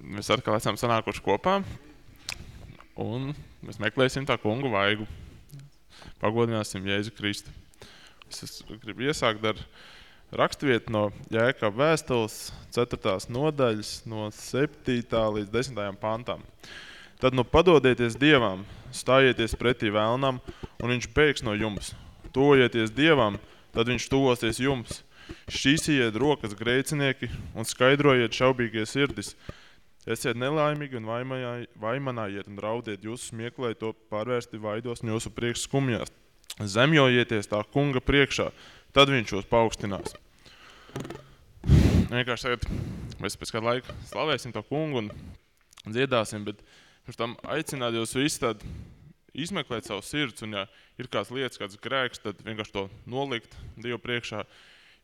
mēs atkal esam sanākuši kopā, un mēs meklēsim tā kungu vaigu. Pagodināsim Jēzu Kristu. Es gribu iesākt ar raksturvietu no Jēkab vēstules 4. nodaļas no 7. līdz 10. pantam. Tad nu padodieties Dievam, stājieties pretī vēlnam, un viņš bēgs no jums. Tojieties Dievam, tad viņš tuvosies jums. Šķīsiet rokas grēcinieki un skaidrojiet šaubīgie sirdis. Esiet nelaimīgi un vaimanājiet un raudiet jūsu smieklē to pārvērsti vaidos un jūsu priekš skumjās. Zemjojieties tā kunga priekšā, tad viņš jūs paaugstinās. Vienkārši tagad mēs pēc kāda laika slavēsim to kungu un dziedāsim, bet pirms tam aicināt jūs visus tad izmeklēt savu sirds un ja ir kāds lietas, kāds grēks, tad vienkārši to nolikt Dievu priekšā,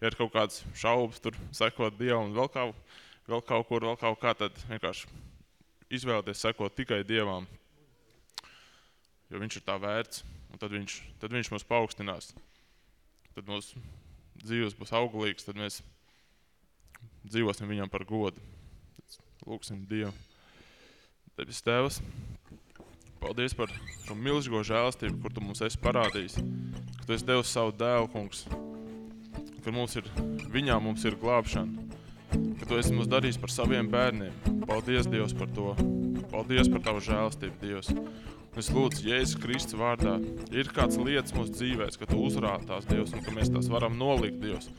ja ir kaut kāds šaubas, tur sekot Dievam un vēl kaut, vēl kaut kur, vēl kaut kā, tad vienkārši izvēlēties sekot tikai Dievam, jo viņš ir tā vērts, un tad viņš, tad viņš mūs paaugstinās. Tad mūsu dzīves būs auglīgs, tad mēs dzīvosim viņam par godu. Lūksim Dievu. Debes Tēvs, paldies par šo milzīgo žēlastību, kur Tu mums esi parādījis, ka Tu esi devis savu dēlu, kungs, ka mums ir, viņā mums ir glābšana, ka Tu esi mums darījis par saviem bērniem. Paldies, Dievs, par to. Paldies par Tavu žēlastību, Dievs. Un es lūdzu, Jēzus Kristus vārdā, ja ir kāds lietas mūsu dzīvēs, ka Tu uzrādi tās, Dievs, un ka mēs tās varam nolikt, Dievs,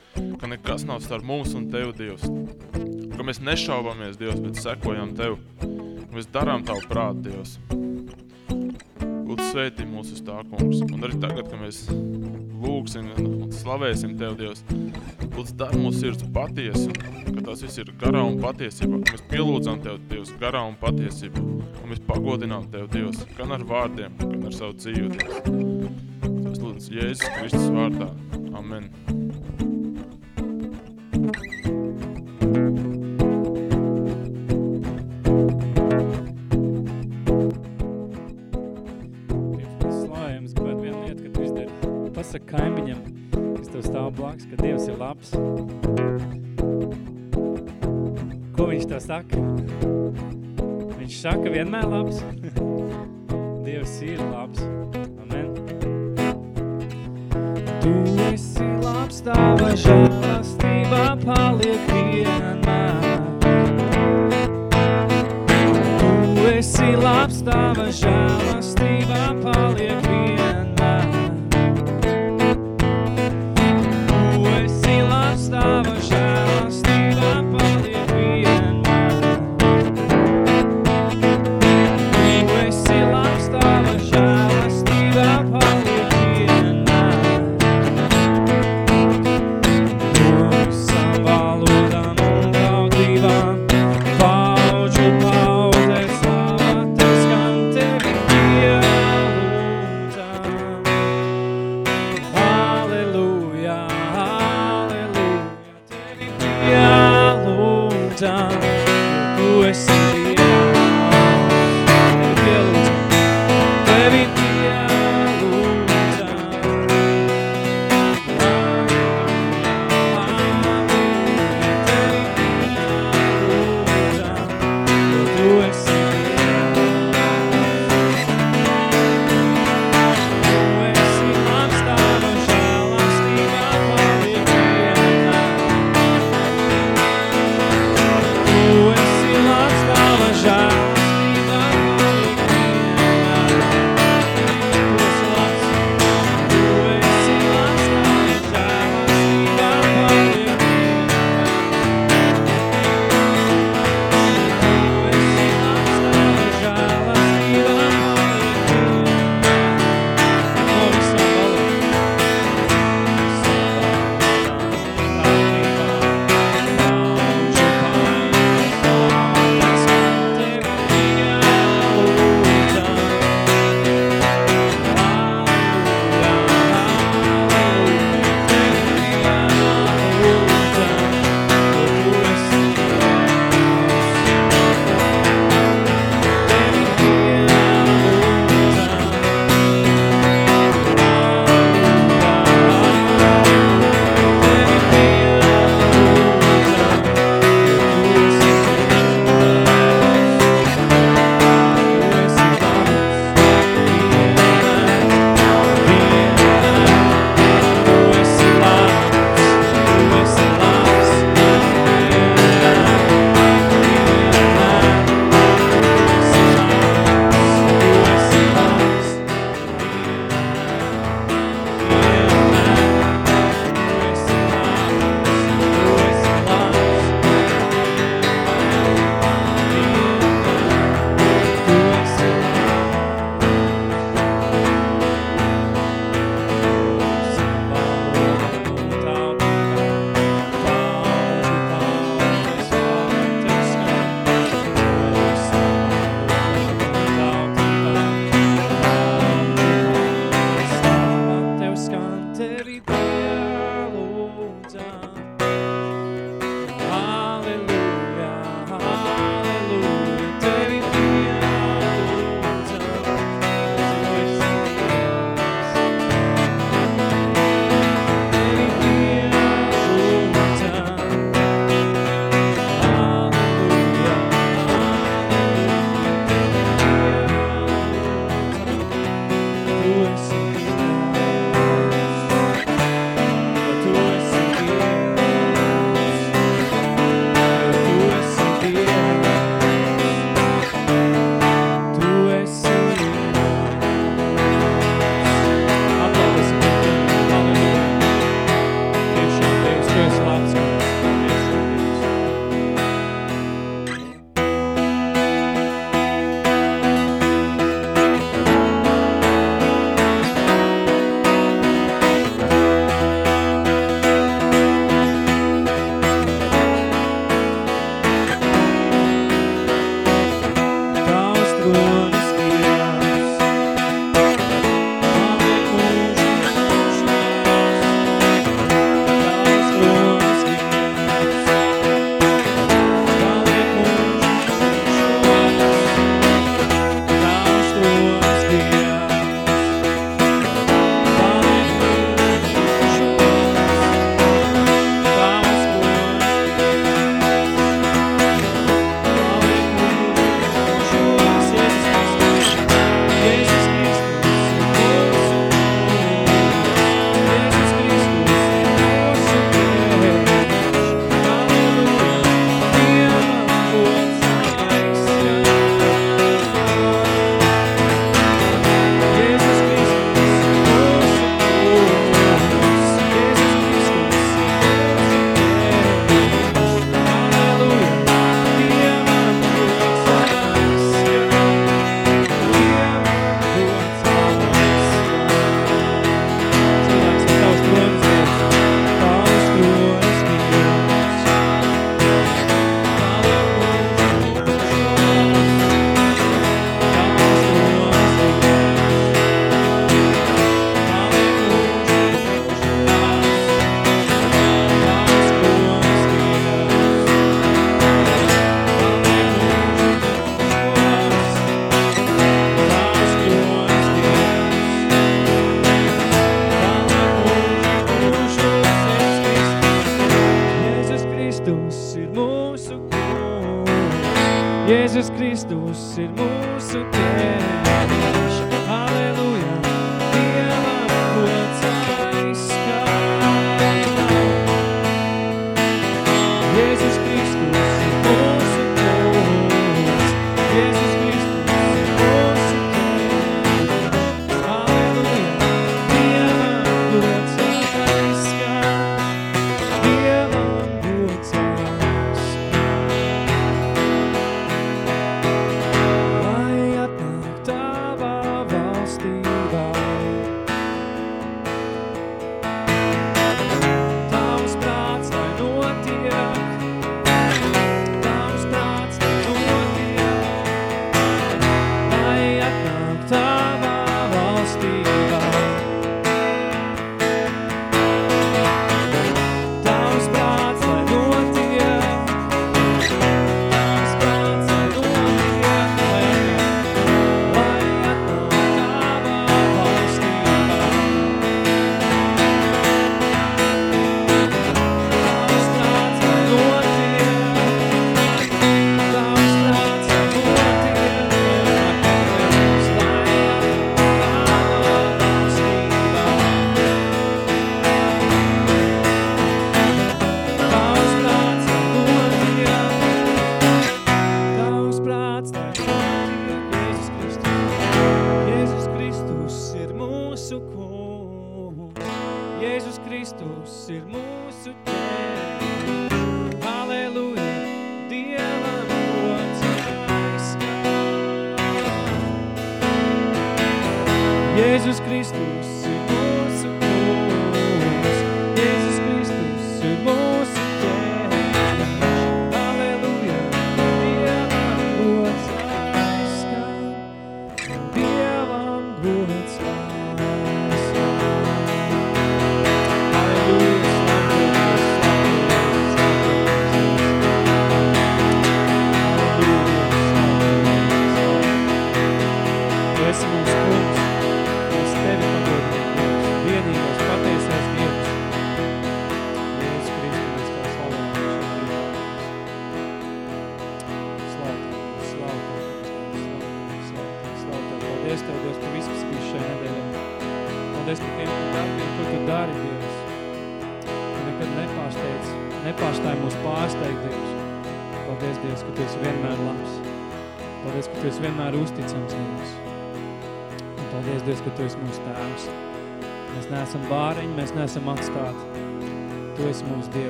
ka nekas nav starp mums un Tev, Dievs, ka mēs nešaubamies, Dievs, bet sekojam Tev, ka mēs darām Tavu prātu, Dievs. Lūdzu, svētī mūs uz tā, kungs. Un arī tagad, kad mēs lūgsim un slavēsim Tev, Dievs, lūdzu, dar mūsu sirds patiesi, ka tas viss ir garā un patiesībā. Mēs pielūdzam Tev, Dievs, garā un patiesībā. Un mēs pagodinām Tev, Dievs, gan ar vārdiem, gan ar savu dzīvi, Dievs. Tas lūdzu Jēzus Kristus vārdā. Amen. Slavējums, Pasaka kaimiņam, kas tev stāv blakus, ka Dievs ir labs. Ko viņš tev saka? Viņš saka vienmēr labs. Dievs ir labs. Amen. Tu esi labs, tava žēlastībā paliek vienmēr. Tu esi labs, tava žēlastībā neesam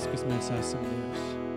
visu, ar visu, kas mēs esam, Dievs.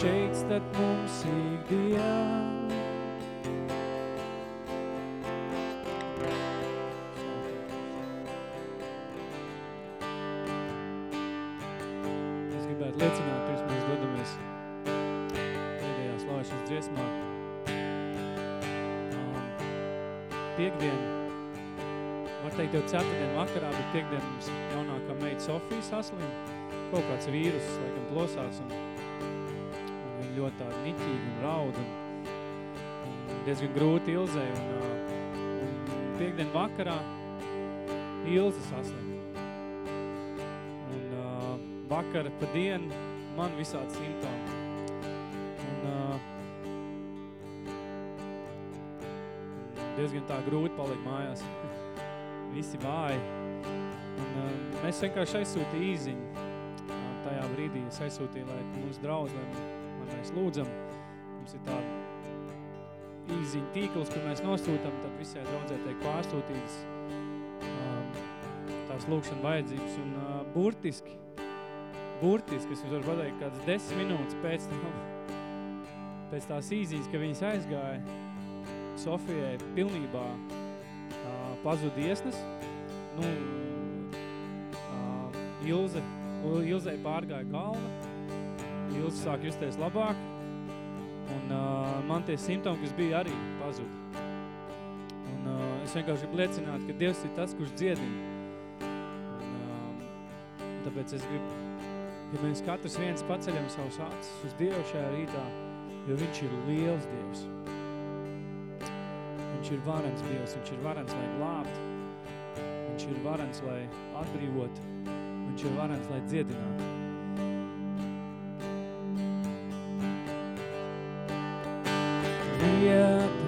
Šeit starp mums ikdien. Es gribētu liecināt, pirms mēs dodamies pēdējā slāšanas dziesmā. Um, piekdien, var teikt jau ceturtdien vakarā, bet piekdien mums jaunākā meita Sofija saslim. Kaut kāds vīrus, laikam, plosās un, un ļoti tāda niķīga un raud un, un diezgan grūti Ilzei. Un, un piekdien vakarā Ilze saslim. Un uh, vakar pa dienu man visādi simptomi. Un uh, diezgan tā grūti palikt mājās. Visi vāji. Un uh, mēs vienkārši aizsūtīja īziņu. Tajā brīdī es aizsūtīju, lai mūsu draudz, lai, lai mēs lūdzam. Mums ir tāda īziņa tīkls, kur mēs nosūtam, tad visai draudzē tiek pārsūtītas um, tās lūkšana vajadzības. Un uh, burtiski, burtiski, es jums varu pateikt, kādas desmit minūtes pēc tam, pēc tās īziņas, ka viņas aizgāja, Sofijai pilnībā uh, pazuda iesnas. Nu, uh, Ilze, Ilzei pārgāja galva, Ilze sāk justies labāk, un uh, man tie simptomi, kas bija, arī pazuda. Un uh, es vienkārši gribu liecināt, ka Dievs ir tas, kurš dziedina. Un, uh, tāpēc es gribu, ja mēs katrs viens paceļam savus acis uz Dievu šajā rītā, jo viņš ir liels Dievs. Viņš ir varens Dievs, viņš ir varens, lai glābt. Viņš ir varens, lai atbrīvot. Viņš ir varens, lai dziedinātu. Vietas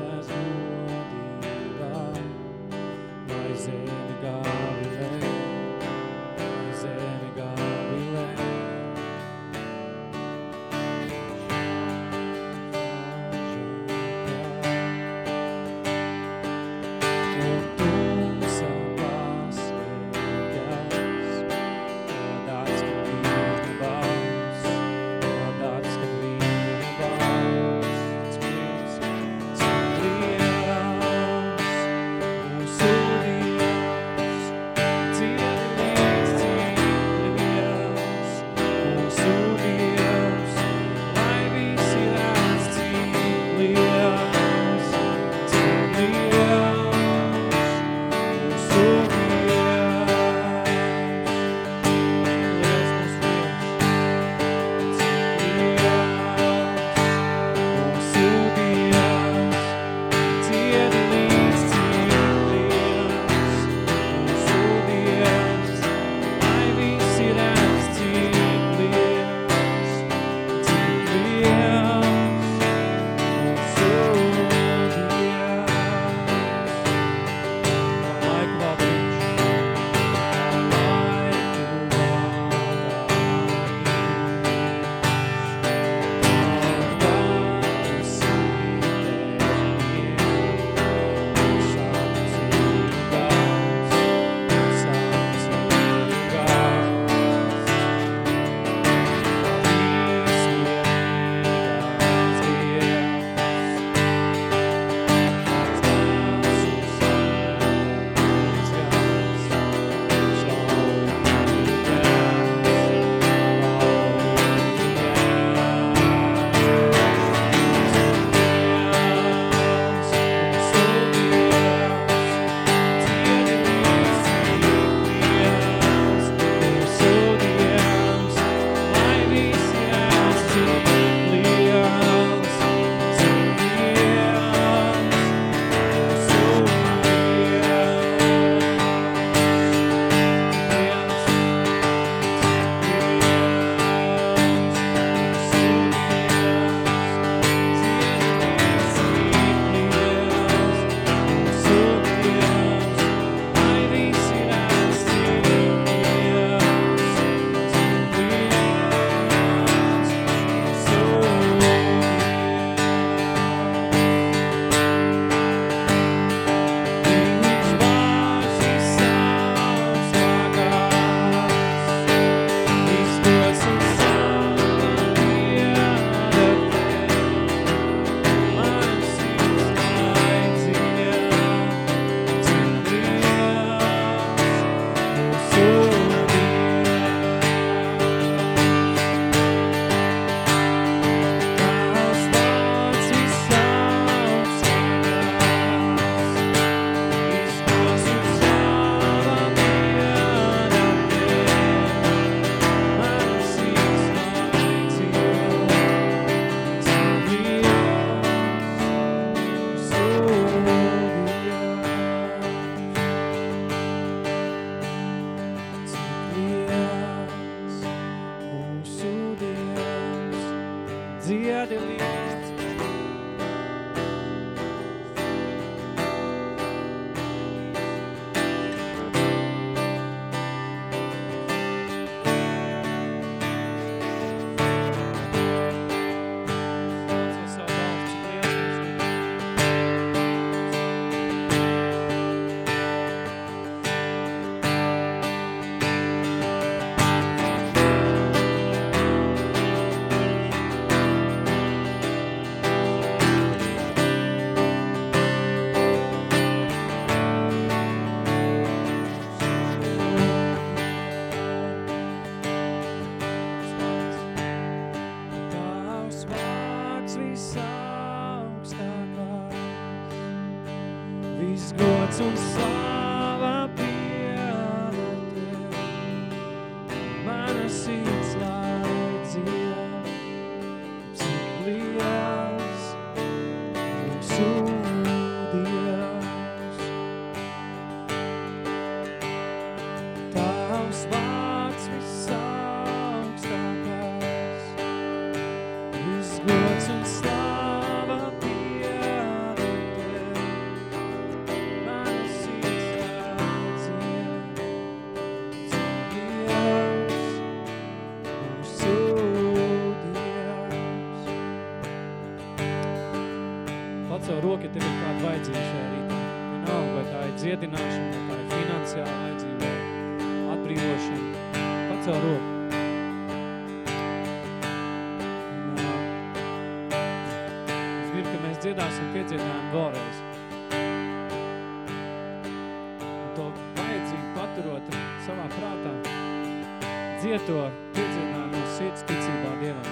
to piedzīvināju no sirds ticībā Dievam.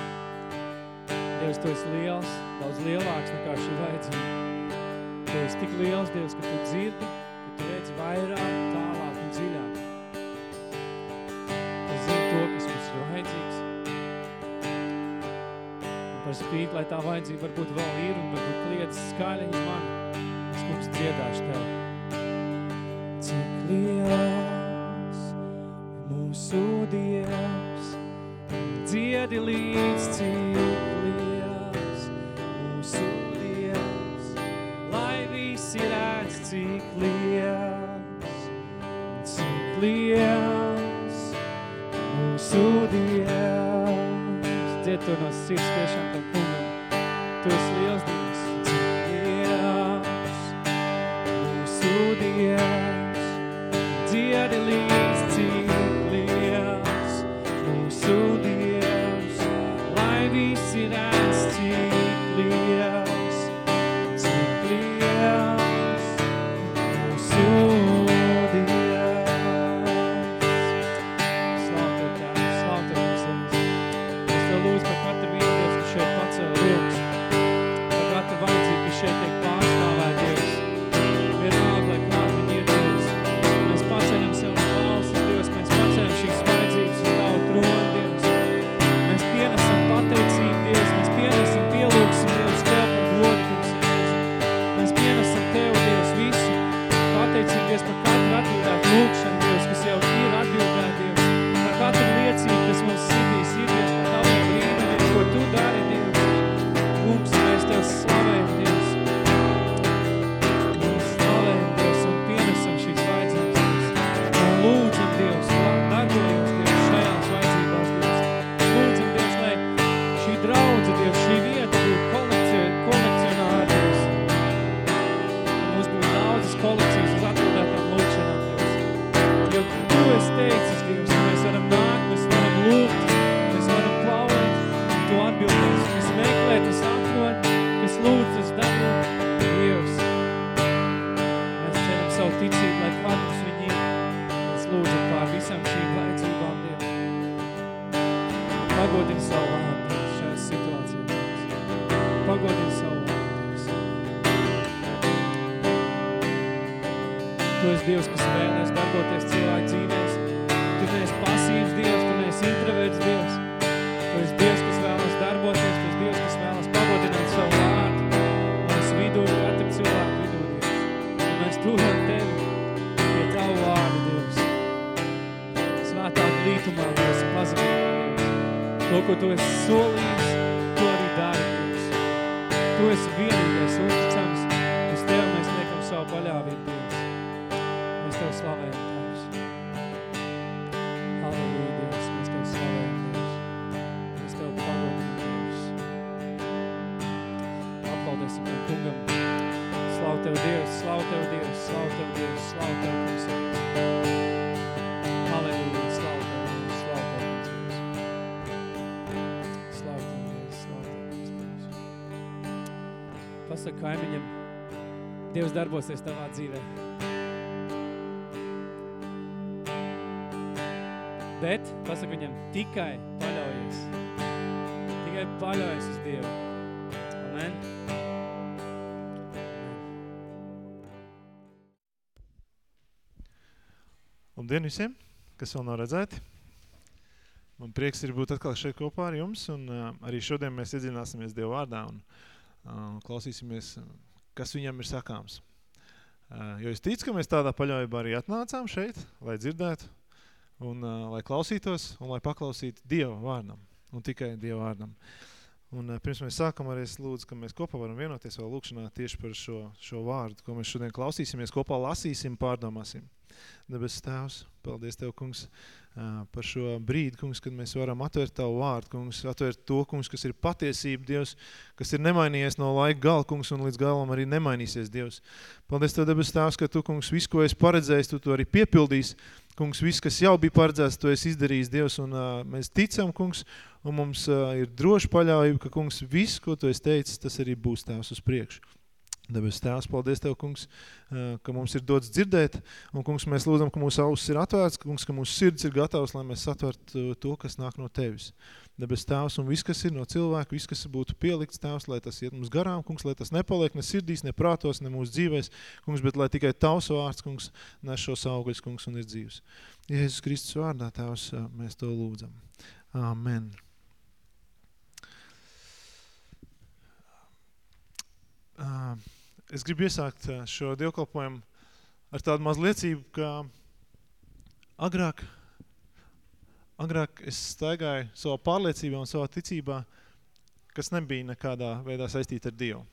Dievs, Tu esi liels, daudz lielāks nekā šī vajadzība. Tu esi tik liels, Dievs, ka Tu dzirdi, ka Tu redzi vairāk, tālāk un dziļāk. Tu zini to, kas mums ir vajadzīgs. Un par spīti, lai tā vajadzība varbūt vēl ir un varbūt kliedz skaļiņas man, es mums dziedāšu Tev. Dievs, dziedi līdz cik liels. Mūsu Dievs, lai visi redz, cik liels, cik liels. Mūsu Dievs. Dzied to no sirds tiešām tam Dievs darbosies tavā dzīvē. Bet, pasaka viņam, tikai paļaujies. Tikai paļaujies uz Dievu. Amen. Labdien visiem, kas vēl nav redzēti. Man prieks ir būt atkal šeit kopā ar jums, un uh, arī šodien mēs iedzināsimies Dievu vārdā un uh, klausīsimies, kas viņam ir sakāms. Uh, jo es ticu, ka mēs tādā paļaujībā arī atnācām šeit, lai dzirdētu, un uh, lai klausītos, un lai paklausītu Dieva vārdam, un tikai Dieva vārdam. Un uh, pirms mēs sākam arī es lūdzu, ka mēs kopā varam vienoties vēl lūkšanā tieši par šo, šo vārdu, ko mēs šodien klausīsimies, kopā lasīsim, pārdomāsim. Debes Tēvs, paldies Tev, kungs, par šo brīdi, kungs, kad mēs varam atvērt Tavu vārdu, kungs, atvērt to, kungs, kas ir patiesība, Dievs, kas ir nemainījies no laika gala, kungs, un līdz galam arī nemainīsies, Dievs. Paldies Tev, debes Tēvs, ka Tu, kungs, visu, ko esi paredzējis, Tu to arī piepildīs, kungs, viss, kas jau bija paredzēts, Tu esi izdarījis, Dievs, un uh, mēs ticam, kungs, un mums uh, ir droši paļaujība, ka, kungs, viss, ko Tu esi teicis, tas arī būs Tēvs uz priekšu. Debes Tēvs, paldies Tev, kungs, ka mums ir dots dzirdēt, un, kungs, mēs lūdzam, ka mūsu ausis ir atvērts, kungs, ka mūsu sirds ir gatavs, lai mēs satvertu to, kas nāk no Tevis. Debes Tēvs, un viss, kas ir no cilvēka, viss, kas būtu pielikts Tēvs, lai tas iet mums garām, kungs, lai tas nepaliek ne sirdīs, ne prātos, ne mūsu dzīvēs, kungs, bet lai tikai Tavs vārds, kungs, nes šos augļus, kungs, un ir dzīves. Jēzus Kristus vārdā, Tēvs, mēs to lūdzam. Amen. Uh, es gribu iesākt šo dievkalpojumu ar tādu maz liecību, ka agrāk, agrāk es staigāju savā pārliecībā un savā ticībā, kas nebija nekādā veidā saistīta ar Dievu.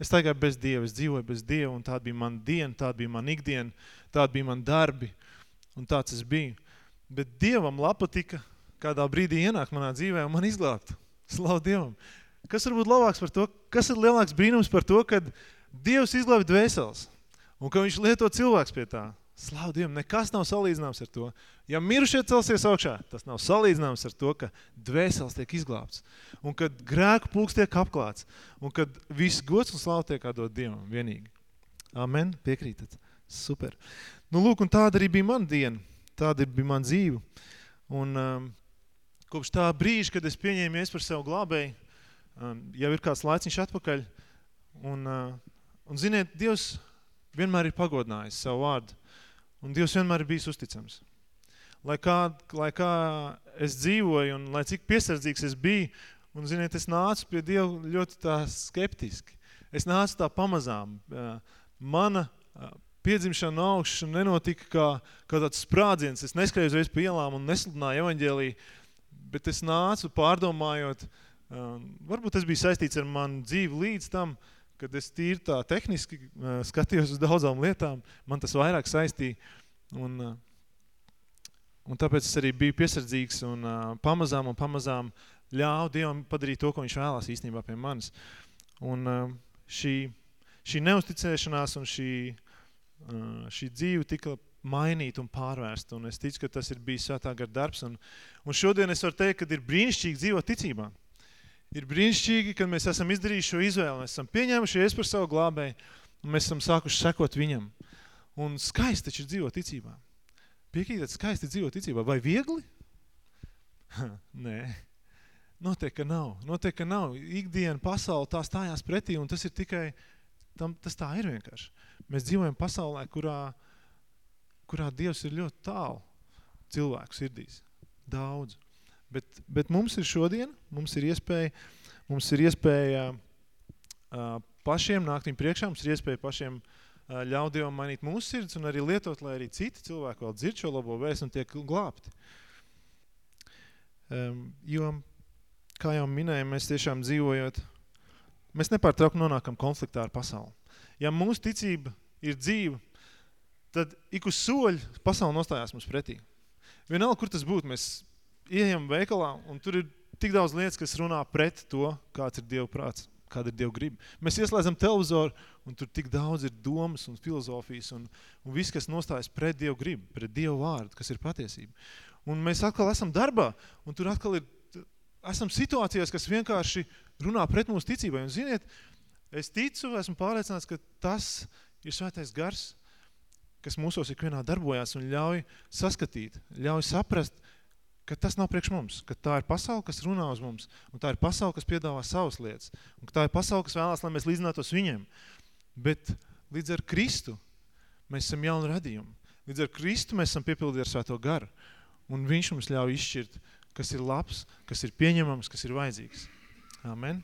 Es staigāju bez Dieva, es dzīvoju bez Dieva, un tāda bija man diena, tāda bija man ikdiena, tāda bija man darbi, un tāds es biju. Bet Dievam lapa tika kādā brīdī ienākt manā dzīvē un man izglābt. Slavu Dievam! Kas var būt labāks par to? Kas ir lielāks brīnums par to, kad Dievs izglābi dvēseles un ka viņš lieto cilvēks pie tā? Slavu Dievam, nekas nav salīdzināms ar to. Ja mirušie celsies augšā, tas nav salīdzināms ar to, ka dvēseles tiek izglābts. Un kad grēku pulks tiek apklāts. Un kad viss gods un slavu tiek atdot Dievam vienīgi. Amen, piekrītat. Super. Nu, lūk, un tāda arī bija man diena. Tāda bija man dzīve. Un um, kopš tā brīža, kad es pieņēmies par savu glābēju, um, jau ir kāds laiciņš atpakaļ. Un, uh, un ziniet, Dievs vienmēr ir pagodinājis savu vārdu. Un Dievs vienmēr ir bijis uzticams. Lai kā, lai kā es dzīvoju un lai cik piesardzīgs es biju, un ziniet, es nācu pie Dieva ļoti tā skeptiski. Es nācu tā pamazām. Uh, mana uh, piedzimšana no augšas nenotika kā, kā tāds sprādziens. Es neskrēju uzreiz pa ielām un nesludināju evaņģēliju, bet es nācu pārdomājot, uh, varbūt tas bija saistīts ar manu dzīvi līdz tam, kad es tīri tā tehniski skatījos uz daudzām lietām, man tas vairāk saistīja. Un, un tāpēc es arī biju piesardzīgs un pamazām un pamazām ļāvu Dievam padarīt to, ko viņš vēlās īstenībā pie manis. Un šī, šī neusticēšanās un šī, šī dzīve tika mainīt un pārvērst, un es ticu, ka tas ir bijis svētā gar darbs, un, un šodien es varu teikt, ka ir brīnišķīgi dzīvot ticībā. Ir brīnišķīgi, kad mēs esam izdarījuši šo izvēli, mēs esam pieņēmuši ies par savu glābēju, un mēs esam sākuši sekot viņam. Un skaisti taču ir dzīvot ticībā. Piekrītat, skaisti dzīvot ticībā. Vai viegli? Nē. Noteikti, ka nav. Noteikti, ka nav. Ikdiena pasaule tā stājās pretī, un tas ir tikai, tam, tas tā ir vienkārši. Mēs dzīvojam pasaulē, kurā, kurā Dievs ir ļoti tālu cilvēku sirdīs. Daudz. Bet, bet mums ir šodien, mums ir iespēja, mums ir iespēja uh, pašiem nākt viņu priekšā, mums ir iespēja pašiem uh, ļaut Dievam mainīt mūsu sirds un arī lietot, lai arī citi cilvēki vēl dzird šo labo vēstu un tiek glābti. Um, jo, kā jau minēju, mēs tiešām dzīvojot mēs nepārtraukti nonākam konfliktā ar pasauli. Ja mūsu ticība ir dzīva, tad ik uz soļu pasauli nostājās mums pretī. Vienalga, kur tas būtu, mēs ieejam veikalā, un tur ir tik daudz lietas, kas runā pret to, kāds ir Dieva prāts, kāda ir Dieva griba. Mēs ieslēdzam televizoru, un tur tik daudz ir domas un filozofijas, un, un viss, kas nostājas pret Dievu gribu, pret Dievu vārdu, kas ir patiesība. Un mēs atkal esam darbā, un tur atkal ir, esam situācijās, kas vienkārši runā pret mūsu ticībai. Un ziniet, es ticu, esmu pārliecināts, ka tas ir svētais gars, kas mūsos ikvienā darbojās un ļauj saskatīt, ļauj saprast, ka tas nav priekš mums, ka tā ir pasaule, kas runā uz mums, un tā ir pasaule, kas piedāvā savas lietas, un tā ir pasaule, kas vēlās, lai mēs līdzinātos viņiem. Bet līdz ar Kristu mēs esam jauni radījumi. Līdz ar Kristu mēs esam piepildīti ar svēto garu, un viņš mums ļauj izšķirt, kas ir labs, kas ir pieņemams, kas ir vajadzīgs. Amen.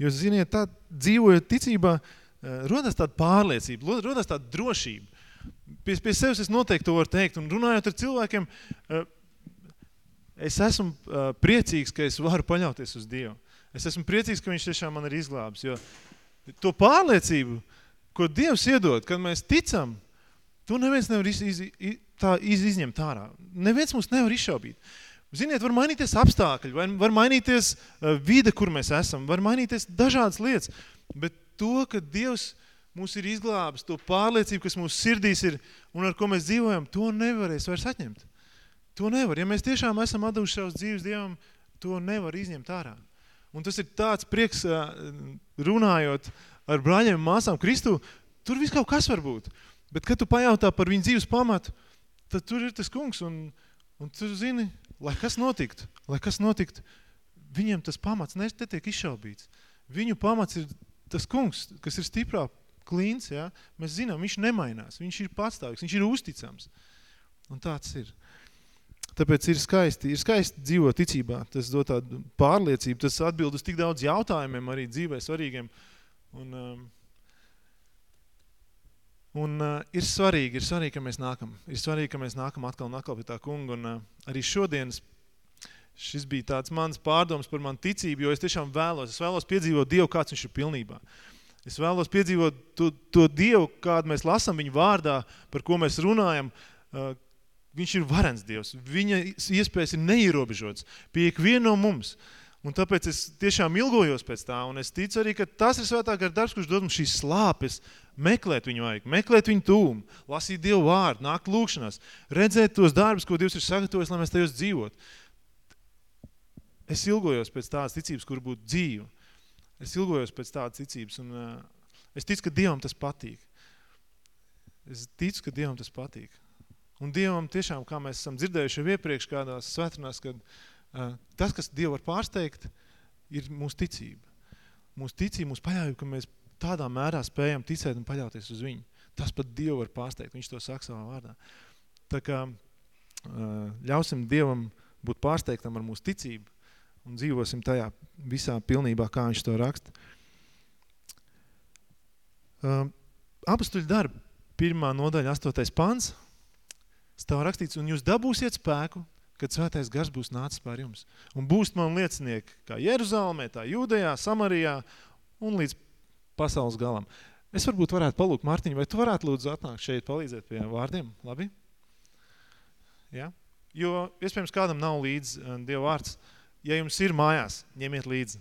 Jo, ziniet, tā dzīvojot ticībā, eh, rodas tāda pārliecība, rodas tāda drošība. Pie, pie sevis es noteikti to varu teikt, un runājot ar cilvēkiem, eh, es esmu uh, priecīgs, ka es varu paļauties uz Dievu. Es esmu priecīgs, ka viņš tiešām man ir izglābs, jo to pārliecību, ko Dievs iedod, kad mēs ticam, to neviens nevar iz, iz, iz, tā iz, izņemt ārā. Neviens mums nevar izšaubīt. Ziniet, var mainīties apstākļi, var, var mainīties vide, kur mēs esam, var mainīties dažādas lietas, bet to, ka Dievs mūs ir izglābis, to pārliecību, kas mūsu sirdīs ir un ar ko mēs dzīvojam, to nevarēs vairs atņemt. To nevar. Ja mēs tiešām esam atdevuši savus dzīves Dievam, to nevar izņemt ārā. Un tas ir tāds prieks, runājot ar brāļiem un māsām Kristu, tur viss kaut kas var būt. Bet, kad tu pajautā par viņu dzīves pamatu, tad tur ir tas kungs, un, un tu zini, lai kas notiktu, lai kas notiktu, viņiem tas pamats netiek izšaubīts. Viņu pamats ir tas kungs, kas ir stiprā klīns, ja? mēs zinām, viņš nemainās, viņš ir patstāvīgs, viņš ir uzticams. Un tāds ir. Tāpēc ir skaisti, ir skaisti dzīvot ticībā. Tas dod tādu pārliecību, tas atbild uz tik daudz jautājumiem arī dzīvē svarīgiem. Un, um, un uh, ir svarīgi, ir svarīgi, ka mēs nākam. Ir svarīgi, ka mēs nākam atkal un atkal pie tā kunga. Un uh, arī šodienas šis bija tāds mans pārdoms par manu ticību, jo es tiešām vēlos, es vēlos piedzīvot Dievu, kāds viņš ir pilnībā. Es vēlos piedzīvot to, to Dievu, kādu mēs lasam viņa vārdā, par ko mēs runājam, uh, Viņš ir varens Dievs. Viņa iespējas ir neierobežotas pie ikviena no mums. Un tāpēc es tiešām ilgojos pēc tā, un es ticu arī, ka tas ir svētā gar darbs, kurš dod mums šīs slāpes, meklēt viņu vajag, meklēt viņu tūmu, lasīt Dievu vārdu, nākt lūkšanās, redzēt tos darbus, ko Dievs ir sagatavojis, lai mēs tajos dzīvot. Es ilgojos pēc tādas ticības, kur būtu dzīva. Es ilgojos pēc tādas ticības, un uh, es ticu, ka Dievam tas patīk. Es ticu, ka Dievam tas patīk. Un Dievam tiešām, kā mēs esam dzirdējuši jau iepriekš kādās svētrinās, kad uh, tas, kas Dievu var pārsteigt, ir mūsu ticība. Mūsu ticība, mūsu paļāvība, ka mēs tādā mērā spējam ticēt un paļauties uz viņu. Tas pat Dievu var pārsteigt, viņš to saka savā vārdā. Tā kā uh, ļausim Dievam būt pārsteigtam ar mūsu ticību un dzīvosim tajā visā pilnībā, kā viņš to raksta. Uh, apastuļu darba, pirmā nodaļa, astotais pants – stāv rakstīts, un jūs dabūsiet spēku, kad svētais gars būs nācis pār jums. Un būs man liecinieki kā Jeruzalemē, tā Jūdejā, Samarijā un līdz pasaules galam. Es varbūt varētu palūkt Mārtiņu, vai tu varētu lūdzu atnākt šeit palīdzēt pie vārdiem? Labi? Ja? Jo, iespējams, kādam nav līdz uh, Dieva vārds. Ja jums ir mājās, ņemiet līdzi.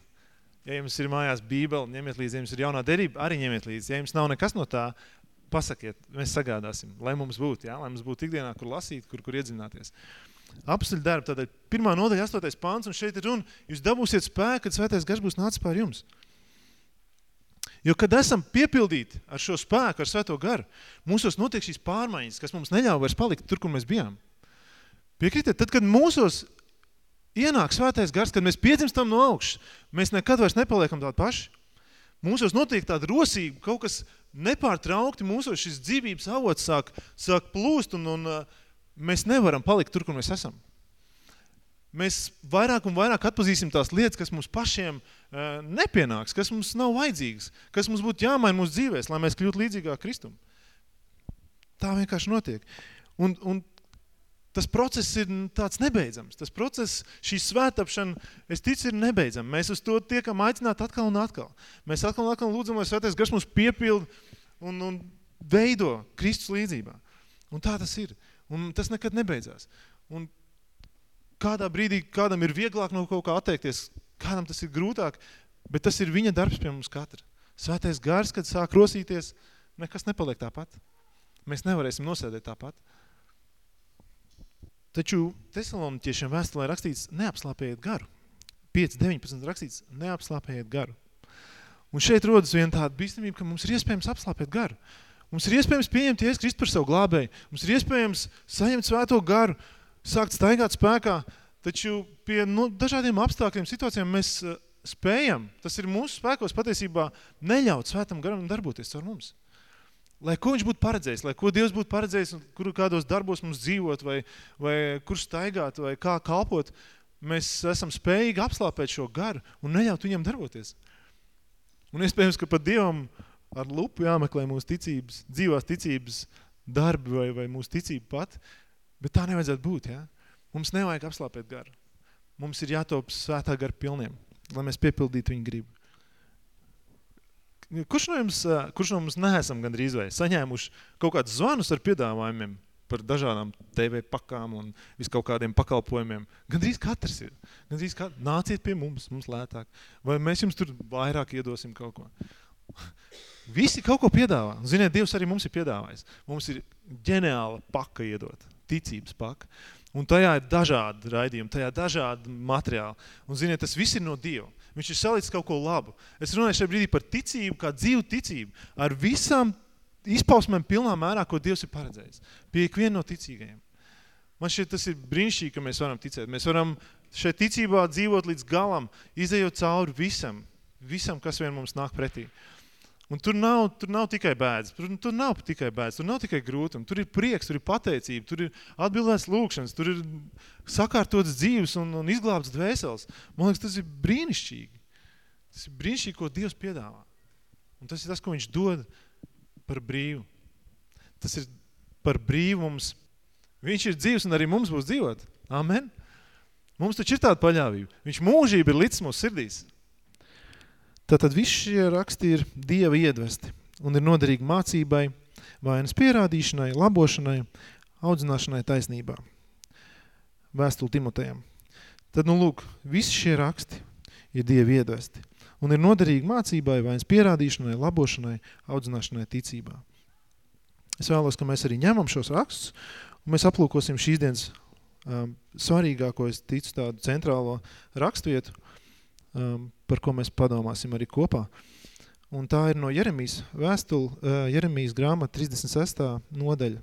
Ja jums ir mājās bībeli, ņemiet līdzi. Ja jums ir jaunā derība, arī ņemiet līdzi. Ja jums nav nekas no tā, pasakiet, mēs sagādāsim, lai mums būtu, ja? lai mums būtu ikdienā, kur lasīt, kur, kur iedzināties. Apstuļu darbu, tātad pirmā nodaļa, astotais pāns, un šeit ir runa, jūs dabūsiet spēku, kad svētais gars būs nācis pār jums. Jo, kad esam piepildīti ar šo spēku, ar svēto garu, mūsos notiek šīs pārmaiņas, kas mums neļauj vairs palikt tur, kur mēs bijām. Piekritiet, tad, kad mūsos ienāk svētais gars, kad mēs piedzimstam no augšas, mēs nekad vairs nepaliekam tādi paši. Mūsos notiek tāda rosība, kaut kas nepārtraukti mūsos šis dzīvības avots sāk, sāk plūst un, un uh, mēs nevaram palikt tur, kur mēs esam. Mēs vairāk un vairāk atpazīsim tās lietas, kas mums pašiem uh, nepienāks, kas mums nav vajadzīgas, kas mums būtu jāmaina mūsu dzīvēs, lai mēs kļūtu līdzīgāk Kristum. Tā vienkārši notiek. Un, un tas process ir tāds nebeidzams. Tas process, šī svētapšana, es ticu, ir nebeidzama. Mēs uz to tiekam aicināti atkal un atkal. Mēs atkal un atkal lūdzam, lai svētais gars mums piepild un, un veido Kristus līdzībā. Un tā tas ir. Un tas nekad nebeidzās. Un kādā brīdī kādam ir vieglāk no kaut kā atteikties, kādam tas ir grūtāk, bet tas ir viņa darbs pie mums katra. Svētais gars, kad sāk rosīties, nekas nepaliek tāpat. Mēs nevarēsim nosēdēt tāpat. Taču Tesaloniķiešiem vēstulē rakstīts neapslāpējiet garu. 5.19 rakstīts neapslāpējiet garu. Un šeit rodas viena tāda bīstamība, ka mums ir iespējams apslāpēt garu. Mums ir iespējams pieņemt Jēzus Kristu par savu glābēju. Mums ir iespējams saņemt svēto garu, sākt staigāt spēkā, taču pie nu, dažādiem apstākļiem, situācijām mēs uh, spējam, tas ir mūsu spēkos patiesībā neļaut svētam garam darboties ar mums. Lai ko viņš būtu paredzējis, lai ko Dievs būtu paredzējis, kur kādos darbos mums dzīvot, vai, vai kur staigāt, vai kā kalpot, mēs esam spējīgi apslāpēt šo garu un neļaut viņam darboties. Un iespējams, ka pat Dievam ar lupu jāmeklē mūsu ticības, dzīvās ticības darbi vai, vai mūsu ticība pat, bet tā nevajadzētu būt, ja? Mums nevajag apslāpēt garu. Mums ir jātop svētā gara pilniem, lai mēs piepildītu viņu gribu. Kurš no jums, kurš no mums neesam gandrīz vai saņēmuši kaut kādus zvanus ar piedāvājumiem par dažādām TV pakām un vis kaut kādiem pakalpojumiem? Gandrīz katrs ir. Gandrīz katrs. Nāciet pie mums, mums lētāk. Vai mēs jums tur vairāk iedosim kaut ko? Visi kaut ko piedāvā. Ziniet, Dievs arī mums ir piedāvājis. Mums ir ģeniāla paka iedot, ticības paka. Un tajā ir dažādi raidījumi, tajā dažādi materiāli. Un ziniet, tas viss ir no Dieva. Viņš ir salicis kaut ko labu. Es runāju šajā brīdī par ticību, kā dzīvu ticību, ar visām izpausmēm pilnā mērā, ko Dievs ir paredzējis. Pie ikviena no ticīgajiem. Man šķiet, tas ir brīnišķīgi, ka mēs varam ticēt. Mēs varam šeit ticībā dzīvot līdz galam, izējot cauri visam, visam, kas vien mums nāk pretī. Un tur nav, tur nav tikai bēdas, tur, tur nav tikai bēdas, tur nav tikai grūtumi, tur ir prieks, tur ir pateicība, tur ir atbildēts lūkšanas, tur ir sakārtotas dzīves un, un izglābts dvēseles. Man liekas, tas ir brīnišķīgi. Tas ir brīnišķīgi, ko Dievs piedāvā. Un tas ir tas, ko viņš dod par brīvu. Tas ir par brīvu mums. Viņš ir dzīvs un arī mums būs dzīvot. Amen. Mums taču ir tāda paļāvība. Viņš mūžība ir līdz mūsu sirdīs. Tātad visi šie raksti ir Dieva iedvesti un ir noderīgi mācībai, vainas pierādīšanai, labošanai, audzināšanai taisnībā. Vēstuli Timotejam. Tad, nu lūk, visi šie raksti ir Dieva iedvesti un ir noderīgi mācībai, vainas pierādīšanai, labošanai, audzināšanai ticībā. Es vēlos, ka mēs arī ņemam šos rakstus un mēs aplūkosim šīs dienas um, svarīgāko, es ticu, tādu centrālo rakstvietu, um, par ko mēs padomāsim arī kopā. Un tā ir no Jeremijas vēstule, uh, Jeremijas grāmata 36. nodaļa,